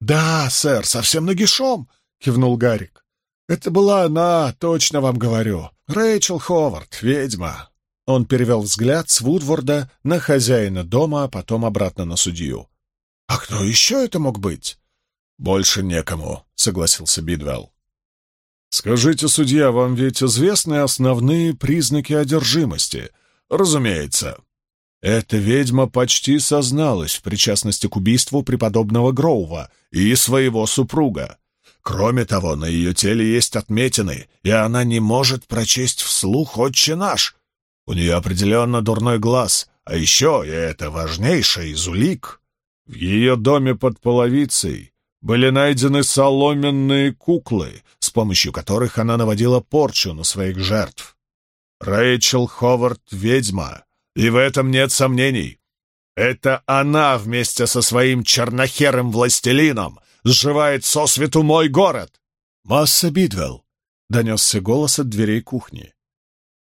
«Да, сэр, совсем нагишом. — кивнул Гарик. Это была она, точно вам говорю. Рэйчел Ховард, ведьма. Он перевел взгляд с Вудворда на хозяина дома, а потом обратно на судью. «А кто еще это мог быть?» «Больше некому», — согласился Бидвелл. «Скажите, судья, вам ведь известны основные признаки одержимости?» «Разумеется. Эта ведьма почти созналась в причастности к убийству преподобного Гроува и своего супруга. Кроме того, на ее теле есть отметины, и она не может прочесть вслух «Отче наш». У нее определенно дурной глаз, а еще, и это важнейший из улик, в ее доме под половицей были найдены соломенные куклы, с помощью которых она наводила порчу на своих жертв. Рэйчел Ховард — ведьма, и в этом нет сомнений. Это она вместе со своим чернохерым властелином сживает сосвету мой город. «Масса Бидвелл!» — донесся голос от дверей кухни.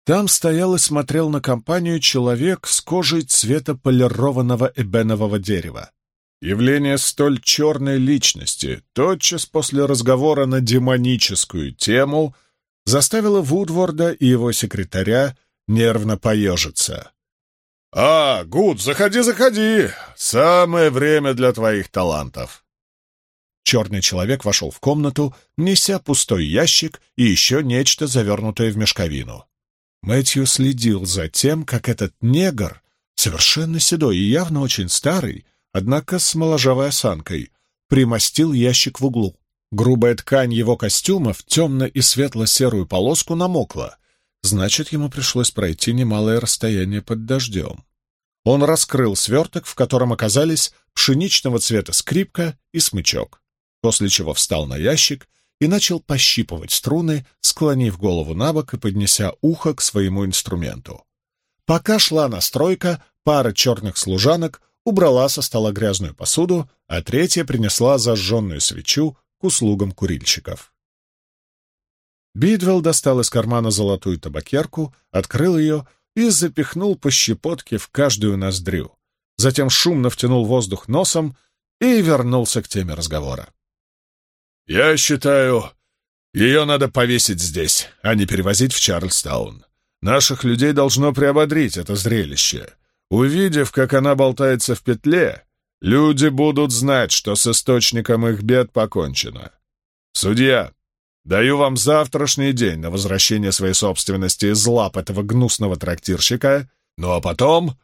Там стоял и смотрел на компанию человек с кожей цвета полированного эбенового дерева. Явление столь черной личности тотчас после разговора на демоническую тему заставило Вудворда и его секретаря нервно поежиться. «А, Гуд, заходи, заходи! Самое время для твоих талантов!» Черный человек вошел в комнату, неся пустой ящик и еще нечто, завернутое в мешковину. Мэтью следил за тем, как этот негр, совершенно седой и явно очень старый, однако с моложавой осанкой, примостил ящик в углу. Грубая ткань его костюма в темно- и светло-серую полоску намокла, значит, ему пришлось пройти немалое расстояние под дождем. Он раскрыл сверток, в котором оказались пшеничного цвета скрипка и смычок, после чего встал на ящик и начал пощипывать струны, склонив голову на бок и поднеся ухо к своему инструменту. Пока шла настройка, пара черных служанок убрала со стола грязную посуду, а третья принесла зажженную свечу к услугам курильщиков. Бидвелл достал из кармана золотую табакерку, открыл ее и запихнул по щепотке в каждую ноздрю. Затем шумно втянул воздух носом и вернулся к теме разговора. «Я считаю, ее надо повесить здесь, а не перевозить в Чарльстаун. Наших людей должно приободрить это зрелище. Увидев, как она болтается в петле, люди будут знать, что с источником их бед покончено. Судья, даю вам завтрашний день на возвращение своей собственности из лап этого гнусного трактирщика, ну а потом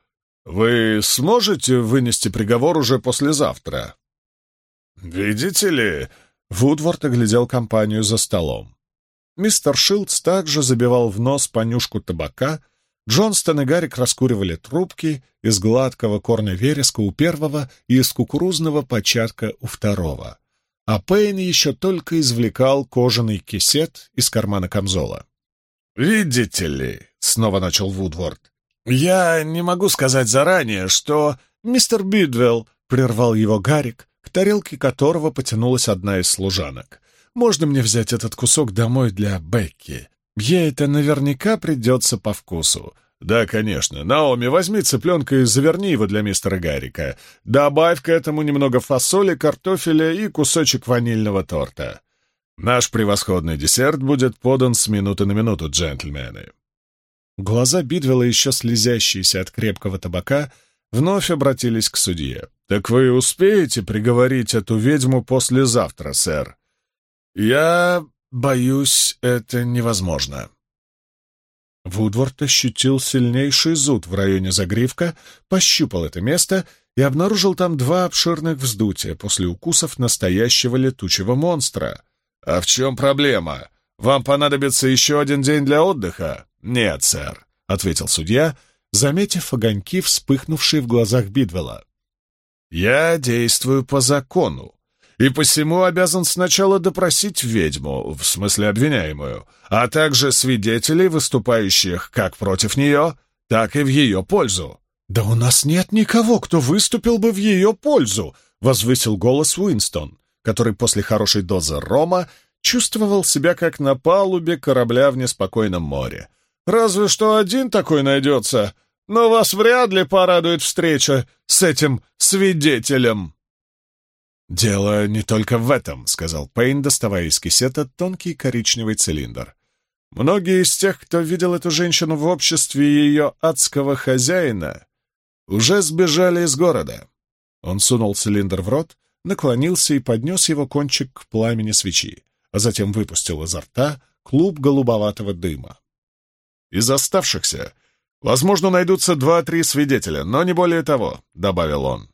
вы сможете вынести приговор уже послезавтра. Видите ли, Вудворд оглядел компанию за столом. Мистер Шилдс также забивал в нос понюшку табака, Джонстон и Гарик раскуривали трубки из гладкого корня вереска у первого и из кукурузного початка у второго. А Пейн еще только извлекал кожаный кисет из кармана камзола. «Видите ли», — снова начал Вудворд, — «я не могу сказать заранее, что...» «Мистер Бидвелл», — прервал его Гарик, тарелке которого потянулась одна из служанок. «Можно мне взять этот кусок домой для Бекки? Ей это наверняка придется по вкусу. Да, конечно. Наоми, возьми цыпленка и заверни его для мистера Гарика. Добавь к этому немного фасоли, картофеля и кусочек ванильного торта. Наш превосходный десерт будет подан с минуты на минуту, джентльмены. Глаза Бидвелла, еще слезящиеся от крепкого табака, вновь обратились к судье. «Так вы успеете приговорить эту ведьму послезавтра, сэр?» «Я Боюсь, это невозможно. Вудворд ощутил сильнейший зуд в районе загривка, пощупал это место и обнаружил там два обширных вздутия после укусов настоящего летучего монстра. «А в чем проблема? Вам понадобится еще один день для отдыха?» «Нет, сэр», — ответил судья, заметив огоньки, вспыхнувшие в глазах Бидвелла. «Я действую по закону и посему обязан сначала допросить ведьму, в смысле обвиняемую, а также свидетелей, выступающих как против нее, так и в ее пользу». «Да у нас нет никого, кто выступил бы в ее пользу», — возвысил голос Уинстон, который после хорошей дозы рома чувствовал себя как на палубе корабля в неспокойном море. «Разве что один такой найдется, но вас вряд ли порадует встреча с этим свидетелем». «Дело не только в этом», — сказал Пейн, доставая из кисета тонкий коричневый цилиндр. «Многие из тех, кто видел эту женщину в обществе ее адского хозяина, уже сбежали из города». Он сунул цилиндр в рот, наклонился и поднес его кончик к пламени свечи, а затем выпустил изо рта клуб голубоватого дыма. «Из оставшихся, возможно, найдутся два-три свидетеля, но не более того», — добавил он.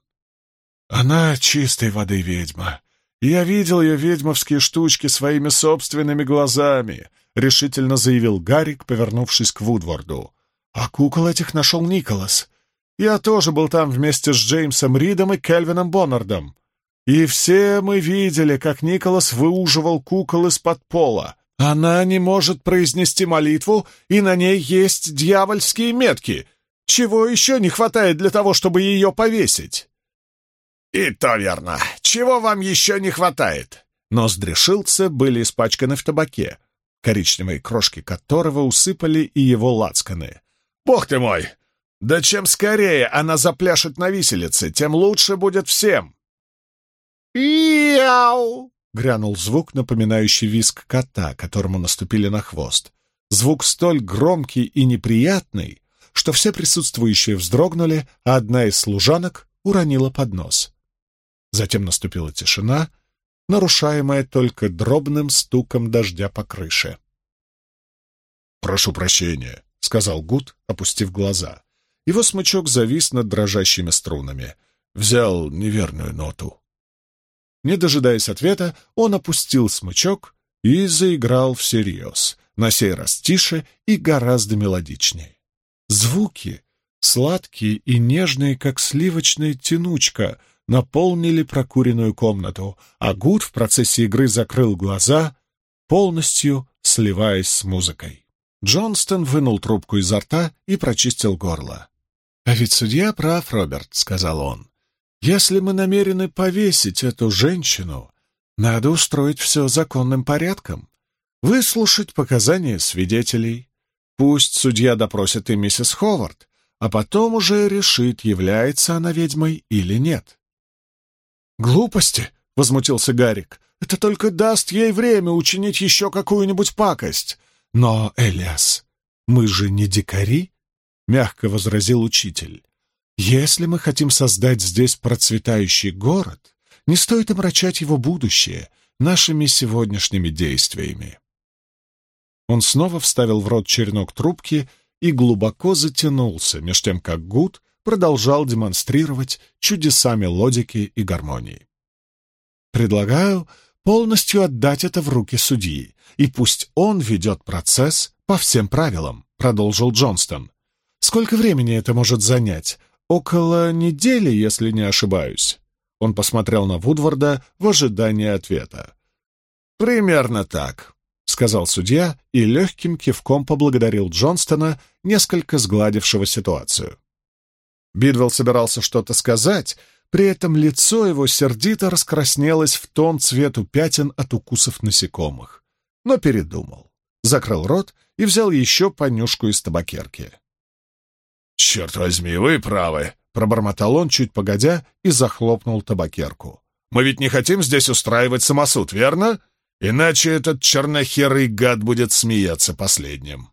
Она чистой воды ведьма. Я видел ее ведьмовские штучки своими собственными глазами, — решительно заявил Гарик, повернувшись к Вудворду. А кукол этих нашел Николас. Я тоже был там вместе с Джеймсом Ридом и Кельвином Боннардом. И все мы видели, как Николас выуживал кукол из-под пола. Она не может произнести молитву, и на ней есть дьявольские метки. Чего еще не хватает для того, чтобы ее повесить? «И то верно. Чего вам еще не хватает?» Ноздри Шилдса были испачканы в табаке, коричневые крошки которого усыпали и его лацканы. «Бог ты мой! Да чем скорее она запляшет на виселице, тем лучше будет всем!» «Яу!» — грянул звук, напоминающий визг кота, которому наступили на хвост. Звук столь громкий и неприятный, что все присутствующие вздрогнули, а одна из служанок уронила поднос. Затем наступила тишина, нарушаемая только дробным стуком дождя по крыше. «Прошу прощения», — сказал Гуд, опустив глаза. Его смычок завис над дрожащими струнами. Взял неверную ноту. Не дожидаясь ответа, он опустил смычок и заиграл всерьез, на сей раз тише и гораздо мелодичнее. Звуки, сладкие и нежные, как сливочная тянучка, наполнили прокуренную комнату, а Гуд в процессе игры закрыл глаза, полностью сливаясь с музыкой. Джонстон вынул трубку изо рта и прочистил горло. «А ведь судья прав, Роберт», — сказал он. «Если мы намерены повесить эту женщину, надо устроить все законным порядком, выслушать показания свидетелей. Пусть судья допросит и миссис Ховард, а потом уже решит, является она ведьмой или нет. «Глупости!» — возмутился Гарик. «Это только даст ей время учинить еще какую-нибудь пакость. Но, Элиас, мы же не дикари!» — мягко возразил учитель. «Если мы хотим создать здесь процветающий город, не стоит омрачать его будущее нашими сегодняшними действиями». Он снова вставил в рот черенок трубки и глубоко затянулся, меж тем как Гуд продолжал демонстрировать чудеса мелодики и гармонии. Предлагаю полностью отдать это в руки судьи, и пусть он ведет процесс по всем правилам, продолжил Джонстон. Сколько времени это может занять? Около недели, если не ошибаюсь. Он посмотрел на Вудварда в ожидании ответа. «Примерно так», — сказал судья и легким кивком поблагодарил Джонстона, несколько сгладившего ситуацию. Бидвелл собирался что-то сказать, при этом лицо его сердито раскраснелось в тон цвету пятен от укусов насекомых. Но передумал, закрыл рот и взял еще понюшку из табакерки. «Черт возьми, вы правы!» — пробормотал он чуть погодя и захлопнул табакерку. «Мы ведь не хотим здесь устраивать самосуд, верно? Иначе этот чернохерый гад будет смеяться последним».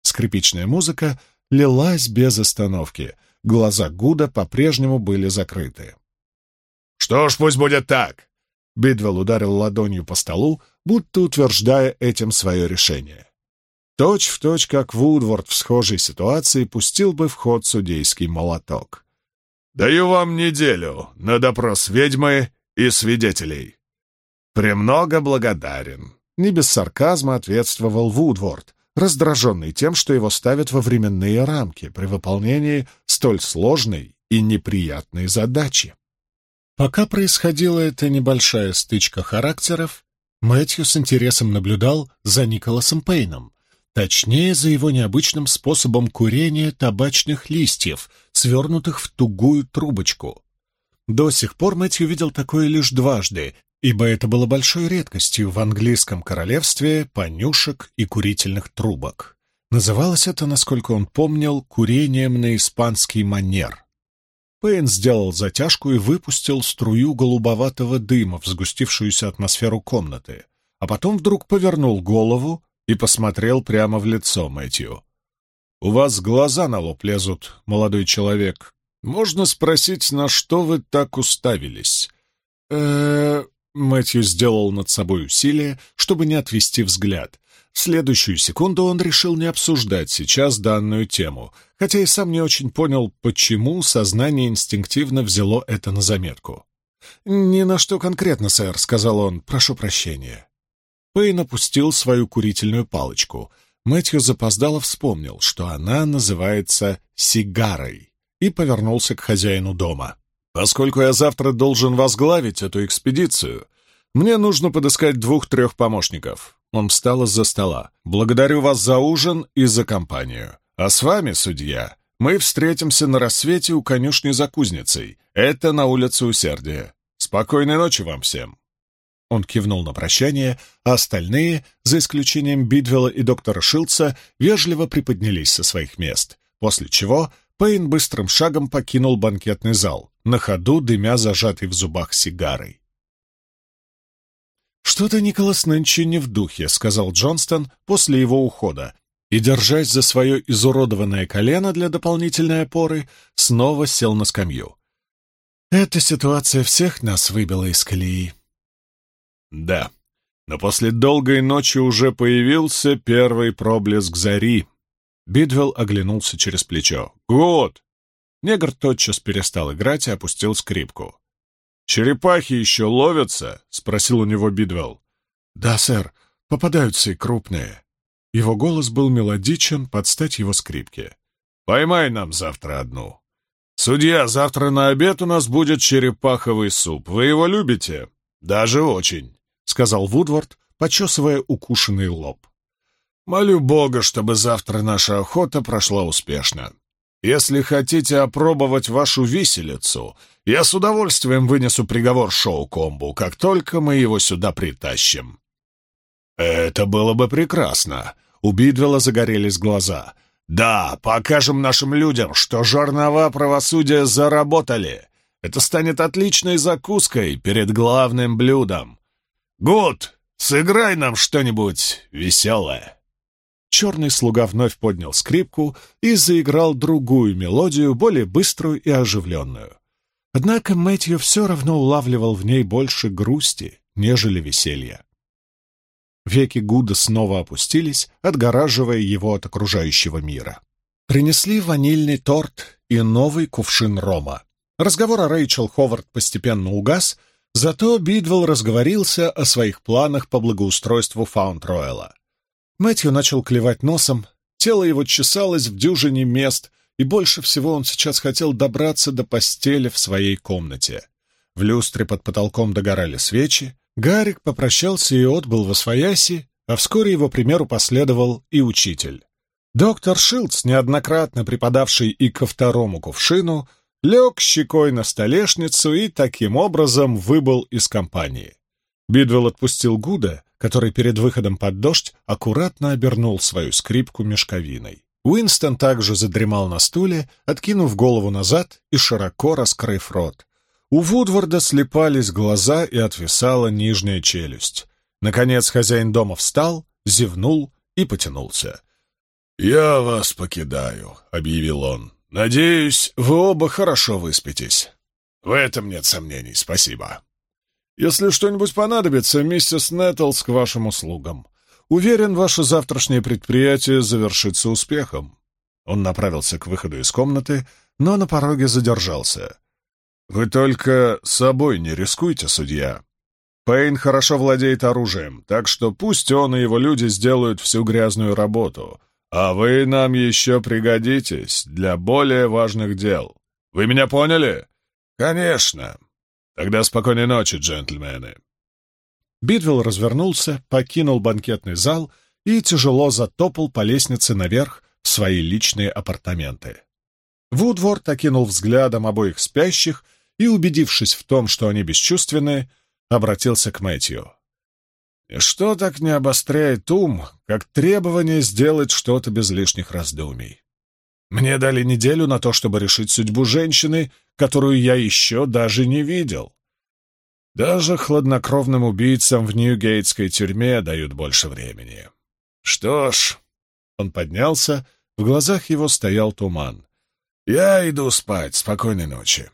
Скрипичная музыка лилась без остановки — Глаза Гуда по-прежнему были закрыты. «Что ж, пусть будет так!» Бидвелл ударил ладонью по столу, будто утверждая этим свое решение. Точь в точь, как Вудворд в схожей ситуации пустил бы в ход судейский молоток. «Даю вам неделю на допрос ведьмы и свидетелей». «Премного благодарен», — не без сарказма ответствовал Вудворд, раздраженный тем, что его ставят во временные рамки при выполнении столь сложной и неприятной задачи. Пока происходила эта небольшая стычка характеров, Мэтью с интересом наблюдал за Николасом Пейном, точнее, за его необычным способом курения табачных листьев, свернутых в тугую трубочку. До сих пор Мэтью видел такое лишь дважды, ибо это было большой редкостью в английском королевстве понюшек и курительных трубок. Называлось это, насколько он помнил, курением на испанский манер. Пейн сделал затяжку и выпустил струю голубоватого дыма в сгустившуюся атмосферу комнаты, а потом вдруг повернул голову и посмотрел прямо в лицо Мэтью. «У вас глаза на лоб лезут, молодой человек. Можно спросить, на что вы так уставились?» э Мэтью сделал над собой усилие, чтобы не отвести взгляд. В следующую секунду он решил не обсуждать сейчас данную тему, хотя и сам не очень понял, почему сознание инстинктивно взяло это на заметку. «Ни на что конкретно, сэр», — сказал он, — «прошу прощения». Пейн опустил свою курительную палочку. Мэтью запоздало вспомнил, что она называется «сигарой», и повернулся к хозяину дома. «Поскольку я завтра должен возглавить эту экспедицию, мне нужно подыскать двух-трех помощников». Он встал из-за стола. «Благодарю вас за ужин и за компанию. А с вами, судья, мы встретимся на рассвете у конюшни за кузницей. Это на улице Усердия. Спокойной ночи вам всем!» Он кивнул на прощание, а остальные, за исключением Бидвелла и доктора Шилца, вежливо приподнялись со своих мест, после чего Пейн быстрым шагом покинул банкетный зал, на ходу дымя зажатой в зубах сигарой. «Что-то Николас нынче не в духе», — сказал Джонстон после его ухода, и, держась за свое изуродованное колено для дополнительной опоры, снова сел на скамью. «Эта ситуация всех нас выбила из колеи». «Да, но после долгой ночи уже появился первый проблеск зари». Бидвелл оглянулся через плечо. «Год!» Негр тотчас перестал играть и опустил скрипку. «Черепахи еще ловятся?» — спросил у него Бидвелл. «Да, сэр, попадаются и крупные». Его голос был мелодичен под стать его скрипке. «Поймай нам завтра одну. Судья, завтра на обед у нас будет черепаховый суп. Вы его любите?» «Даже очень», — сказал Вудвард, почесывая укушенный лоб. «Молю Бога, чтобы завтра наша охота прошла успешно. Если хотите опробовать вашу виселицу, я с удовольствием вынесу приговор Шоу-Комбу, как только мы его сюда притащим». «Это было бы прекрасно!» — у Бидвелла загорелись глаза. «Да, покажем нашим людям, что жернова правосудия заработали. Это станет отличной закуской перед главным блюдом. Гуд, сыграй нам что-нибудь веселое!» черный слуга вновь поднял скрипку и заиграл другую мелодию, более быструю и оживленную. Однако Мэтью все равно улавливал в ней больше грусти, нежели веселья. Веки Гуда снова опустились, отгораживая его от окружающего мира. Принесли ванильный торт и новый кувшин рома. Разговор о Рэйчел Ховард постепенно угас, зато Бидвелл разговорился о своих планах по благоустройству Фаунд-Ройла. Мэтью начал клевать носом, тело его чесалось в дюжине мест, и больше всего он сейчас хотел добраться до постели в своей комнате. В люстре под потолком догорали свечи, Гарик попрощался и отбыл во свояси, а вскоре его примеру последовал и учитель. Доктор Шилдс, неоднократно преподавший и ко второму кувшину, лег щекой на столешницу и таким образом выбыл из компании. Бидвелл отпустил Гуда, который перед выходом под дождь аккуратно обернул свою скрипку мешковиной. Уинстон также задремал на стуле, откинув голову назад и широко раскрыв рот. У Вудварда слепались глаза и отвисала нижняя челюсть. Наконец хозяин дома встал, зевнул и потянулся. «Я вас покидаю», — объявил он. «Надеюсь, вы оба хорошо выспитесь». «В этом нет сомнений, спасибо». Если что-нибудь понадобится, миссис Нэттлс к вашим услугам. Уверен, ваше завтрашнее предприятие завершится успехом». Он направился к выходу из комнаты, но на пороге задержался. «Вы только собой не рискуйте, судья. Пейн хорошо владеет оружием, так что пусть он и его люди сделают всю грязную работу, а вы нам еще пригодитесь для более важных дел. Вы меня поняли?» «Конечно», Тогда спокойной ночи, джентльмены. Бидвелл развернулся, покинул банкетный зал и тяжело затопал по лестнице наверх в свои личные апартаменты. Вудворд окинул взглядом обоих спящих и, убедившись в том, что они бесчувственны, обратился к Мэтью. Что так не обостряет ум, как требование сделать что-то без лишних раздумий? Мне дали неделю на то, чтобы решить судьбу женщины, которую я еще даже не видел. Даже хладнокровным убийцам в Нью-Гейтской тюрьме дают больше времени. Что ж, он поднялся, в глазах его стоял туман. «Я иду спать. Спокойной ночи».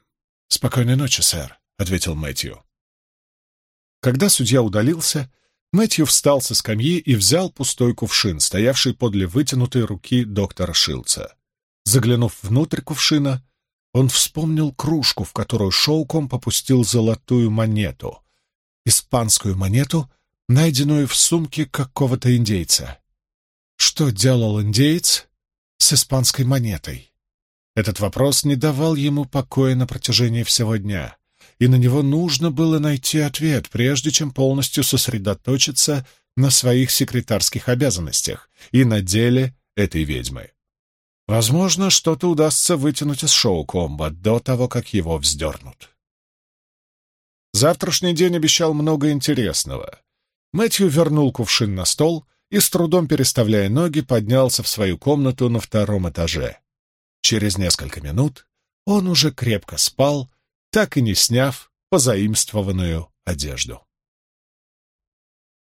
«Спокойной ночи, сэр», — ответил Мэтью. Когда судья удалился, Мэтью встал со скамьи и взял пустой кувшин, стоявший подле вытянутой руки доктора Шилца. Заглянув внутрь кувшина, он вспомнил кружку, в которую шелком попустил золотую монету. Испанскую монету, найденную в сумке какого-то индейца. Что делал индейец с испанской монетой? Этот вопрос не давал ему покоя на протяжении всего дня, и на него нужно было найти ответ, прежде чем полностью сосредоточиться на своих секретарских обязанностях и на деле этой ведьмы. Возможно, что-то удастся вытянуть из шоу-комбо до того, как его вздернут. Завтрашний день обещал много интересного. Мэтью вернул кувшин на стол и, с трудом переставляя ноги, поднялся в свою комнату на втором этаже. Через несколько минут он уже крепко спал, так и не сняв позаимствованную одежду.